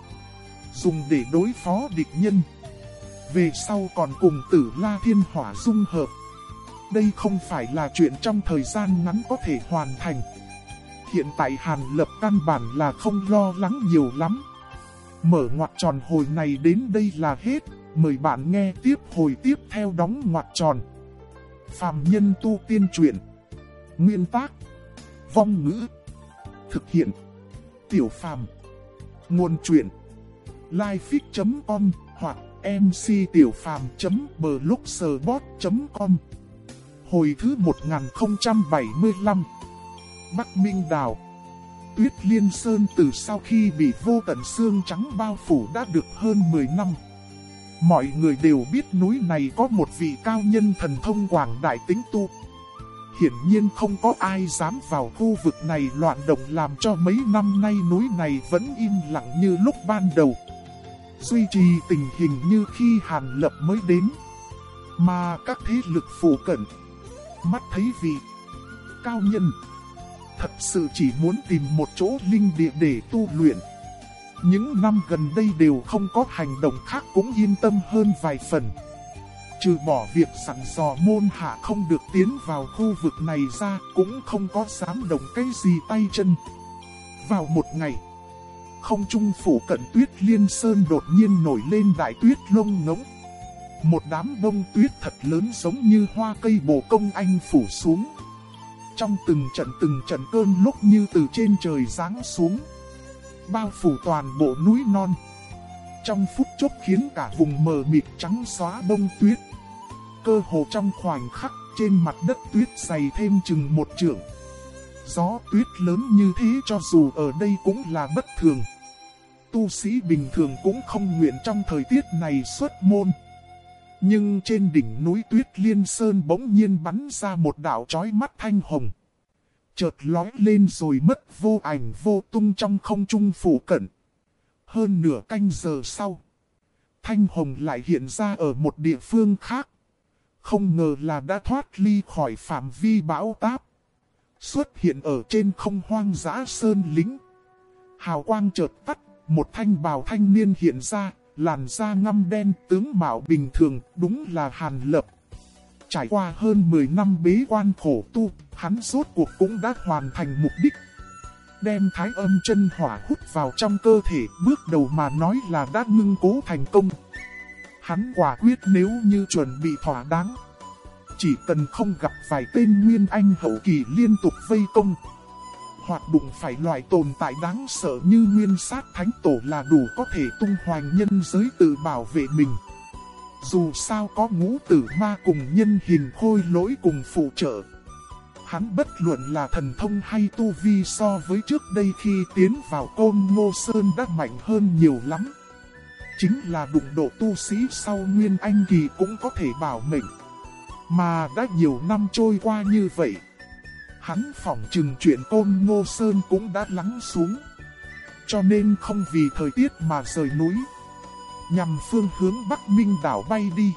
dùng để đối phó địch nhân. Về sau còn cùng tử la thiên hỏa dung hợp. Đây không phải là chuyện trong thời gian ngắn có thể hoàn thành. Hiện tại Hàn Lập căn bản là không lo lắng nhiều lắm. Mở ngoặt tròn hồi này đến đây là hết, mời bạn nghe tiếp hồi tiếp theo đóng ngoặt tròn. Phạm Nhân Tu Tiên Truyện Nguyên tác Vong Ngữ Thực hiện Tiểu Phàm. Nguồn truyện. Livefix.com hoặc mctiểupham.blogspot.com Hồi thứ 1075 Bắc Minh Đào. Tuyết Liên Sơn từ sau khi bị vô tận xương trắng bao phủ đã được hơn 10 năm. Mọi người đều biết núi này có một vị cao nhân thần thông quảng đại tính tu. Hiển nhiên không có ai dám vào khu vực này loạn động làm cho mấy năm nay núi này vẫn im lặng như lúc ban đầu. Duy trì tình hình như khi Hàn Lập mới đến. Mà các thế lực phủ cận, mắt thấy vị cao nhân, thật sự chỉ muốn tìm một chỗ linh địa để tu luyện. Những năm gần đây đều không có hành động khác cũng yên tâm hơn vài phần. Trừ bỏ việc sẵn dò môn hạ không được tiến vào khu vực này ra, cũng không có dám động cái gì tay chân. Vào một ngày, không trung phủ cận tuyết liên sơn đột nhiên nổi lên đại tuyết lông ngỗng. Một đám bông tuyết thật lớn giống như hoa cây bồ công anh phủ xuống. Trong từng trận từng trận cơn lúc như từ trên trời giáng xuống. Bao phủ toàn bộ núi non. Trong phút chốc khiến cả vùng mờ mịt trắng xóa bông tuyết cơ hồ trong khoảnh khắc trên mặt đất tuyết dày thêm chừng một trượng. Gió tuyết lớn như thế cho dù ở đây cũng là bất thường. Tu sĩ bình thường cũng không nguyện trong thời tiết này xuất môn. Nhưng trên đỉnh núi tuyết liên sơn bỗng nhiên bắn ra một đạo chói mắt thanh hồng. Chợt lói lên rồi mất vô ảnh vô tung trong không trung phủ cận. Hơn nửa canh giờ sau, thanh hồng lại hiện ra ở một địa phương khác. Không ngờ là đã thoát ly khỏi phạm vi bão táp. Xuất hiện ở trên không hoang dã sơn lính. Hào quang chợt tắt, một thanh bào thanh niên hiện ra, làn da ngăm đen tướng mạo bình thường, đúng là Hàn Lập. Trải qua hơn 10 năm bế quan khổ tu, hắn rốt cuộc cũng đã hoàn thành mục đích. Đem thái âm chân hỏa hút vào trong cơ thể, bước đầu mà nói là đã ngưng cố thành công. Hắn quả quyết nếu như chuẩn bị thỏa đáng. Chỉ cần không gặp vài tên nguyên anh hậu kỳ liên tục vây công. Hoặc đụng phải loại tồn tại đáng sợ như nguyên sát thánh tổ là đủ có thể tung hoành nhân giới tự bảo vệ mình. Dù sao có ngũ tử ma cùng nhân hình khôi lỗi cùng phụ trợ. Hắn bất luận là thần thông hay tu vi so với trước đây khi tiến vào côn ngô sơn đã mạnh hơn nhiều lắm. Chính là đụng độ tu sĩ sau Nguyên Anh Kỳ cũng có thể bảo mệnh. Mà đã nhiều năm trôi qua như vậy. Hắn phỏng chừng chuyện côn ngô sơn cũng đã lắng xuống. Cho nên không vì thời tiết mà rời núi. Nhằm phương hướng Bắc Minh đảo bay đi.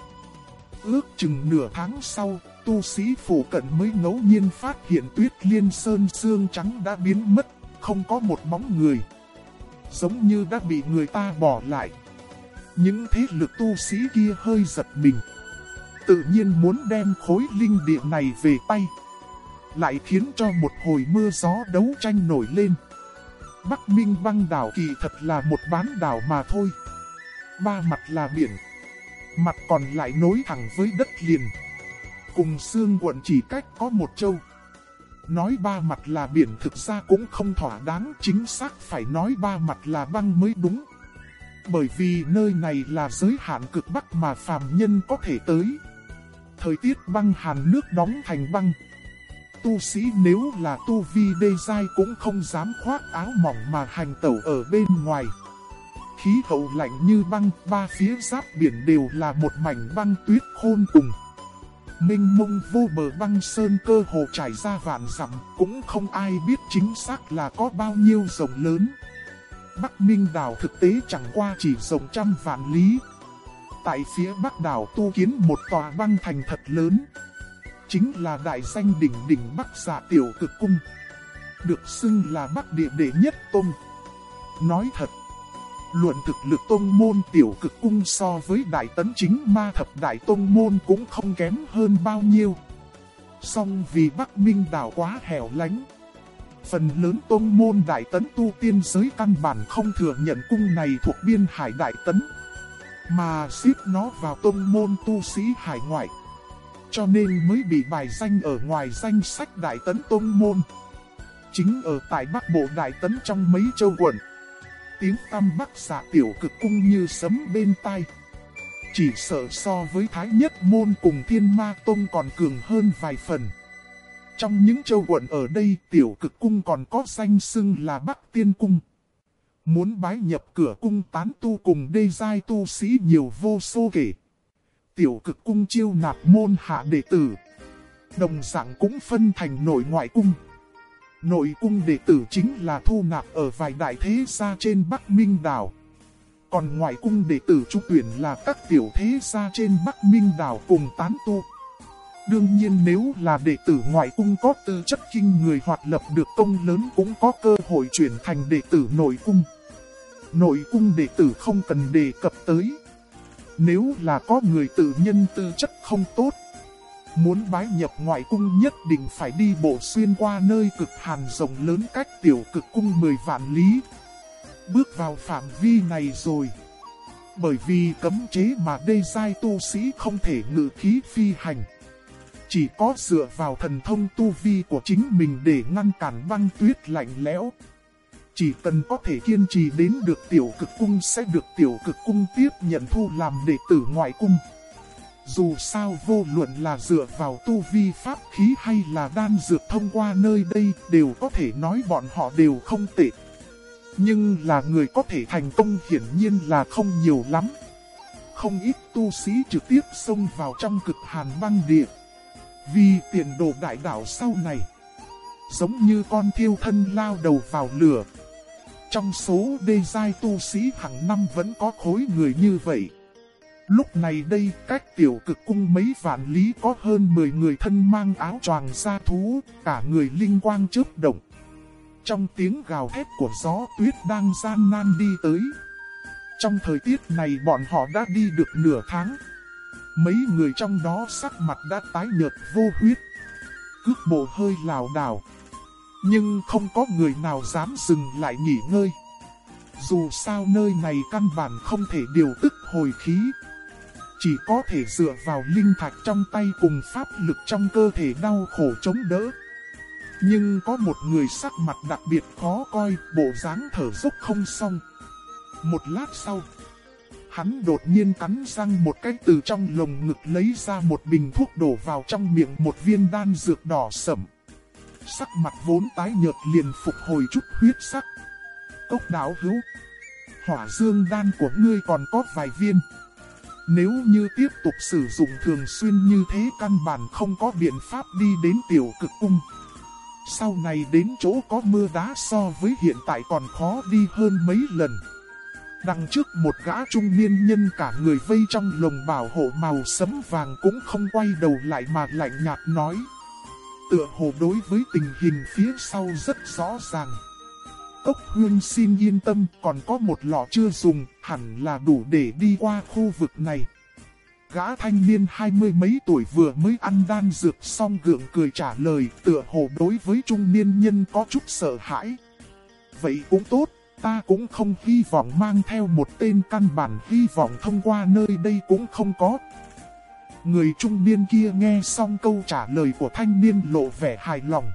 Ước chừng nửa tháng sau, tu sĩ phủ cận mới ngẫu nhiên phát hiện tuyết liên sơn xương trắng đã biến mất, không có một bóng người. Giống như đã bị người ta bỏ lại. Những thế lực tu sĩ kia hơi giật mình. Tự nhiên muốn đem khối linh địa này về tay. Lại khiến cho một hồi mưa gió đấu tranh nổi lên. Bắc Minh băng đảo kỳ thật là một bán đảo mà thôi. Ba mặt là biển. Mặt còn lại nối thẳng với đất liền. Cùng xương quận chỉ cách có một châu. Nói ba mặt là biển thực ra cũng không thỏa đáng chính xác phải nói ba mặt là băng mới đúng. Bởi vì nơi này là giới hạn cực bắc mà phàm nhân có thể tới. Thời tiết băng hàn nước đóng thành băng. Tu sĩ nếu là tu vi đê dai cũng không dám khoác áo mỏng mà hành tẩu ở bên ngoài. Khí hậu lạnh như băng, ba phía giáp biển đều là một mảnh băng tuyết khôn cùng. Minh mông vô bờ băng sơn cơ hồ trải ra vạn dặm, cũng không ai biết chính xác là có bao nhiêu rộng lớn. Bắc Minh đảo thực tế chẳng qua chỉ rộng trăm vạn lý. Tại phía bắc đảo tu kiến một tòa băng thành thật lớn. Chính là đại danh đỉnh đỉnh Bắc giả tiểu cực cung. Được xưng là Bắc địa đệ nhất tôn. Nói thật, luận thực lực tôn môn tiểu cực cung so với đại tấn chính ma thập đại tôn môn cũng không kém hơn bao nhiêu. Song vì Bắc Minh đảo quá hẻo lánh, Phần lớn tôn môn đại tấn tu tiên giới căn bản không thừa nhận cung này thuộc biên hải đại tấn. Mà xếp nó vào tôn môn tu sĩ hải ngoại. Cho nên mới bị bài danh ở ngoài danh sách đại tấn tôn môn. Chính ở tại Bắc Bộ đại tấn trong mấy châu quận. Tiếng tam Bắc giả tiểu cực cung như sấm bên tai. Chỉ sợ so với Thái Nhất Môn cùng Thiên Ma Tông còn cường hơn vài phần. Trong những châu quận ở đây, tiểu cực cung còn có danh xưng là Bắc Tiên Cung. Muốn bái nhập cửa cung tán tu cùng đê giai tu sĩ nhiều vô số kể. Tiểu cực cung chiêu nạp môn hạ đệ tử. Đồng dạng cũng phân thành nội ngoại cung. Nội cung đệ tử chính là thu nạp ở vài đại thế gia trên Bắc Minh Đảo. Còn ngoại cung đệ tử trung tuyển là các tiểu thế gia trên Bắc Minh Đảo cùng tán tu. Đương nhiên nếu là đệ tử ngoại cung có tư chất kinh người hoạt lập được công lớn cũng có cơ hội chuyển thành đệ tử nội cung. Nội cung đệ tử không cần đề cập tới. Nếu là có người tự nhân tư chất không tốt, muốn bái nhập ngoại cung nhất định phải đi bộ xuyên qua nơi cực hàn rộng lớn cách tiểu cực cung 10 vạn lý. Bước vào phạm vi này rồi. Bởi vì cấm chế mà đê giai tu sĩ không thể ngự khí phi hành. Chỉ có dựa vào thần thông tu vi của chính mình để ngăn cản băng tuyết lạnh lẽo. Chỉ cần có thể kiên trì đến được tiểu cực cung sẽ được tiểu cực cung tiếp nhận thu làm đệ tử ngoại cung. Dù sao vô luận là dựa vào tu vi pháp khí hay là đan dược thông qua nơi đây đều có thể nói bọn họ đều không tệ. Nhưng là người có thể thành công hiển nhiên là không nhiều lắm. Không ít tu sĩ trực tiếp xông vào trong cực hàn băng địa. Vì tiền đồ đại đảo sau này, giống như con thiêu thân lao đầu vào lửa. Trong số đê giai tu sĩ hàng năm vẫn có khối người như vậy. Lúc này đây, cách tiểu cực cung mấy vạn lý có hơn 10 người thân mang áo choàng da thú, cả người linh quang chớp động. Trong tiếng gào thét của gió tuyết đang gian nan đi tới. Trong thời tiết này bọn họ đã đi được nửa tháng, Mấy người trong đó sắc mặt đã tái nhợt vô huyết. Cước bộ hơi lào đảo. Nhưng không có người nào dám dừng lại nghỉ ngơi. Dù sao nơi này căn bản không thể điều tức hồi khí. Chỉ có thể dựa vào linh thạch trong tay cùng pháp lực trong cơ thể đau khổ chống đỡ. Nhưng có một người sắc mặt đặc biệt khó coi, bộ dáng thở dốc không xong. Một lát sau, Hắn đột nhiên cắn răng một cái từ trong lồng ngực lấy ra một bình thuốc đổ vào trong miệng một viên đan dược đỏ sẫm. Sắc mặt vốn tái nhợt liền phục hồi chút huyết sắc. Cốc đáo hữu. Hỏa dương đan của ngươi còn có vài viên. Nếu như tiếp tục sử dụng thường xuyên như thế căn bản không có biện pháp đi đến tiểu cực cung. Sau này đến chỗ có mưa đá so với hiện tại còn khó đi hơn mấy lần. Đằng trước một gã trung niên nhân cả người vây trong lồng bảo hộ màu sấm vàng cũng không quay đầu lại mà lạnh nhạt nói. Tựa hồ đối với tình hình phía sau rất rõ ràng. Cốc Hương xin yên tâm còn có một lọ chưa dùng hẳn là đủ để đi qua khu vực này. Gã thanh niên hai mươi mấy tuổi vừa mới ăn đan dược xong gượng cười trả lời tựa hồ đối với trung niên nhân có chút sợ hãi. Vậy cũng tốt, ta cũng không hy vọng mang theo một tên căn bản hy vọng thông qua nơi đây cũng không có. Người trung niên kia nghe xong câu trả lời của thanh niên lộ vẻ hài lòng.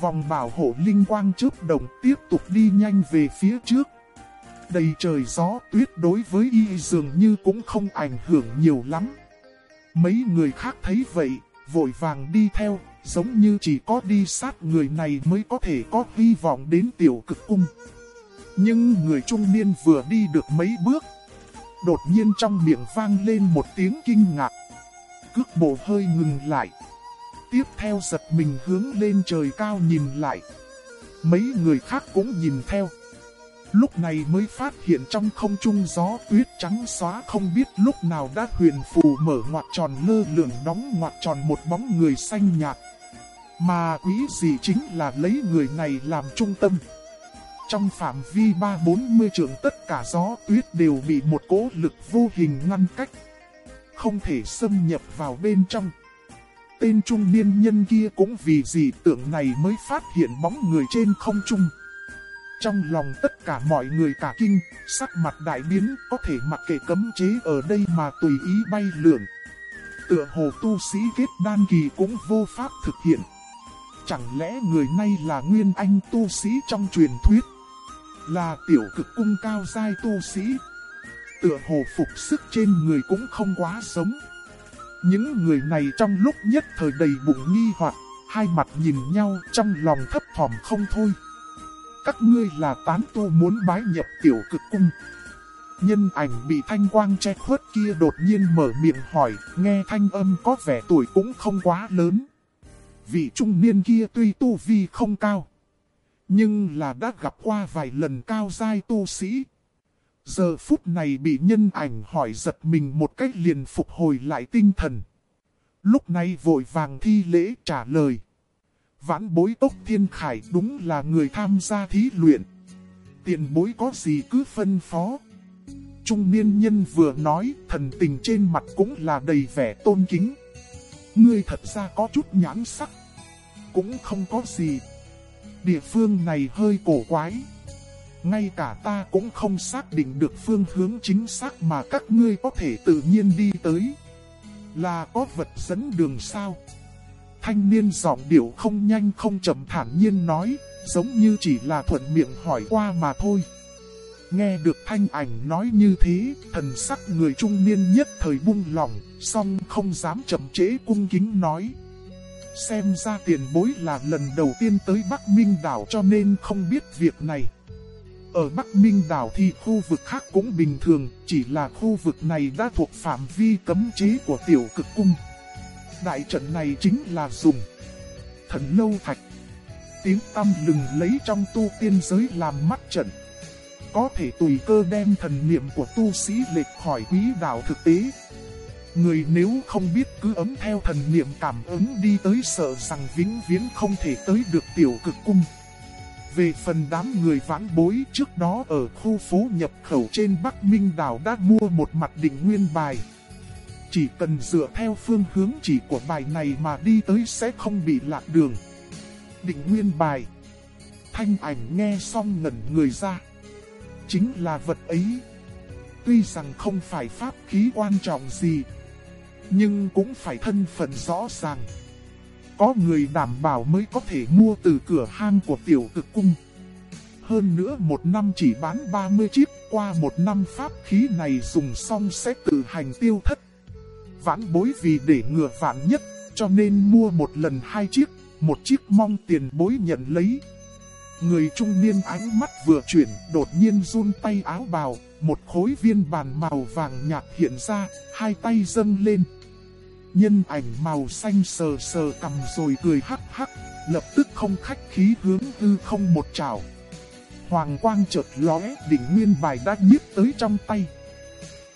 Vòng bảo hộ linh quang trước đồng tiếp tục đi nhanh về phía trước. Đầy trời gió tuyết đối với y dường như cũng không ảnh hưởng nhiều lắm. Mấy người khác thấy vậy, vội vàng đi theo, giống như chỉ có đi sát người này mới có thể có hy vọng đến tiểu cực cung. Nhưng người trung niên vừa đi được mấy bước, đột nhiên trong miệng vang lên một tiếng kinh ngạc. Cước bộ hơi ngừng lại. Tiếp theo giật mình hướng lên trời cao nhìn lại. Mấy người khác cũng nhìn theo. Lúc này mới phát hiện trong không trung gió tuyết trắng xóa không biết lúc nào đã huyền phù mở ngoặt tròn lơ lửng đóng ngoặt tròn một bóng người xanh nhạt. Mà quý gì chính là lấy người này làm trung tâm. Trong phạm vi ba bốn mươi trường tất cả gió tuyết đều bị một cố lực vô hình ngăn cách. Không thể xâm nhập vào bên trong. Tên trung niên nhân kia cũng vì gì tượng này mới phát hiện bóng người trên không trung. Trong lòng tất cả mọi người cả kinh, sắc mặt đại biến có thể mặc kệ cấm chế ở đây mà tùy ý bay lượn. Tựa hồ tu sĩ kết đan kỳ cũng vô pháp thực hiện. Chẳng lẽ người này là nguyên anh tu sĩ trong truyền thuyết? Là tiểu cực cung cao giai tu sĩ? Tựa hồ phục sức trên người cũng không quá sống. Những người này trong lúc nhất thời đầy bụng nghi hoặc, hai mặt nhìn nhau trong lòng thấp thỏm không thôi. Các ngươi là tán tu muốn bái nhập tiểu cực cung. Nhân ảnh bị thanh quang che khuất kia đột nhiên mở miệng hỏi, nghe thanh âm có vẻ tuổi cũng không quá lớn. Vị trung niên kia tuy tu vi không cao, nhưng là đã gặp qua vài lần cao giai tu sĩ. Giờ phút này bị nhân ảnh hỏi giật mình một cách liền phục hồi lại tinh thần. Lúc này vội vàng thi lễ trả lời. Vãn bối tốc thiên khải đúng là người tham gia thí luyện. Tiền bối có gì cứ phân phó. Trung niên nhân vừa nói thần tình trên mặt cũng là đầy vẻ tôn kính. Ngươi thật ra có chút nhãn sắc. Cũng không có gì. Địa phương này hơi cổ quái. Ngay cả ta cũng không xác định được phương hướng chính xác mà các ngươi có thể tự nhiên đi tới. Là có vật dẫn đường sao? Thanh niên giọng điệu không nhanh không chậm thản nhiên nói, giống như chỉ là thuận miệng hỏi qua mà thôi. Nghe được thanh ảnh nói như thế, thần sắc người trung niên nhất thời buông lòng, song không dám chậm chế cung kính nói. Xem ra tiền bối là lần đầu tiên tới Bắc Minh đảo cho nên không biết việc này. Ở Bắc Minh đảo thì khu vực khác cũng bình thường, chỉ là khu vực này đã thuộc phạm vi cấm chế của tiểu cực cung. Đại trận này chính là dùng thần lâu thạch. Tiếng tâm lừng lấy trong tu tiên giới làm mắt trận. Có thể tùy cơ đem thần niệm của tu sĩ lệch khỏi quý đạo thực tế. Người nếu không biết cứ ấm theo thần niệm cảm ứng đi tới sợ rằng vĩnh viễn không thể tới được tiểu cực cung. Về phần đám người vãn bối trước đó ở khu phố nhập khẩu trên Bắc Minh đảo đã mua một mặt định nguyên bài. Chỉ cần dựa theo phương hướng chỉ của bài này mà đi tới sẽ không bị lạc đường. Định nguyên bài. Thanh ảnh nghe xong ngẩn người ra. Chính là vật ấy. Tuy rằng không phải pháp khí quan trọng gì. Nhưng cũng phải thân phận rõ ràng. Có người đảm bảo mới có thể mua từ cửa hang của tiểu cực cung. Hơn nữa một năm chỉ bán 30 chiếc, qua một năm pháp khí này dùng xong sẽ tự hành tiêu thất. Vãn bối vì để ngừa vạn nhất, cho nên mua một lần hai chiếc, một chiếc mong tiền bối nhận lấy. Người trung niên ánh mắt vừa chuyển, đột nhiên run tay áo bào, một khối viên bàn màu vàng nhạt hiện ra, hai tay dâng lên. Nhân ảnh màu xanh sờ sờ cầm rồi cười hắc hắc, lập tức không khách khí hướng hư không một trào. Hoàng quang chợt lóe, đỉnh nguyên bài đã nhiếp tới trong tay.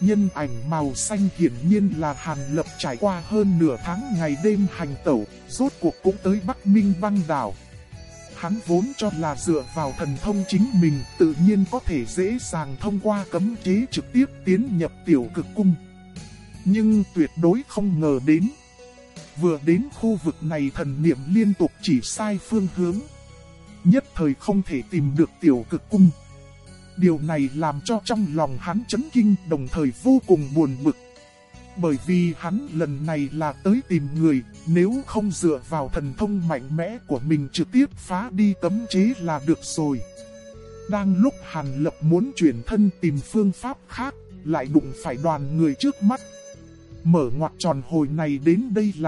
Nhân ảnh màu xanh hiển nhiên là Hàn Lập trải qua hơn nửa tháng ngày đêm hành tẩu, rốt cuộc cũng tới Bắc Minh băng đảo. Hắn vốn cho là dựa vào thần thông chính mình, tự nhiên có thể dễ dàng thông qua cấm chế trực tiếp tiến nhập tiểu cực cung. Nhưng tuyệt đối không ngờ đến. Vừa đến khu vực này thần niệm liên tục chỉ sai phương hướng. Nhất thời không thể tìm được tiểu cực cung. Điều này làm cho trong lòng hắn chấn kinh, đồng thời vô cùng buồn bực. Bởi vì hắn lần này là tới tìm người, nếu không dựa vào thần thông mạnh mẽ của mình trực tiếp phá đi cấm chế là được rồi. Đang lúc Hàn Lập muốn chuyển thân tìm phương pháp khác, lại đụng phải đoàn người trước mắt. Mở ngoặt tròn hồi này đến đây là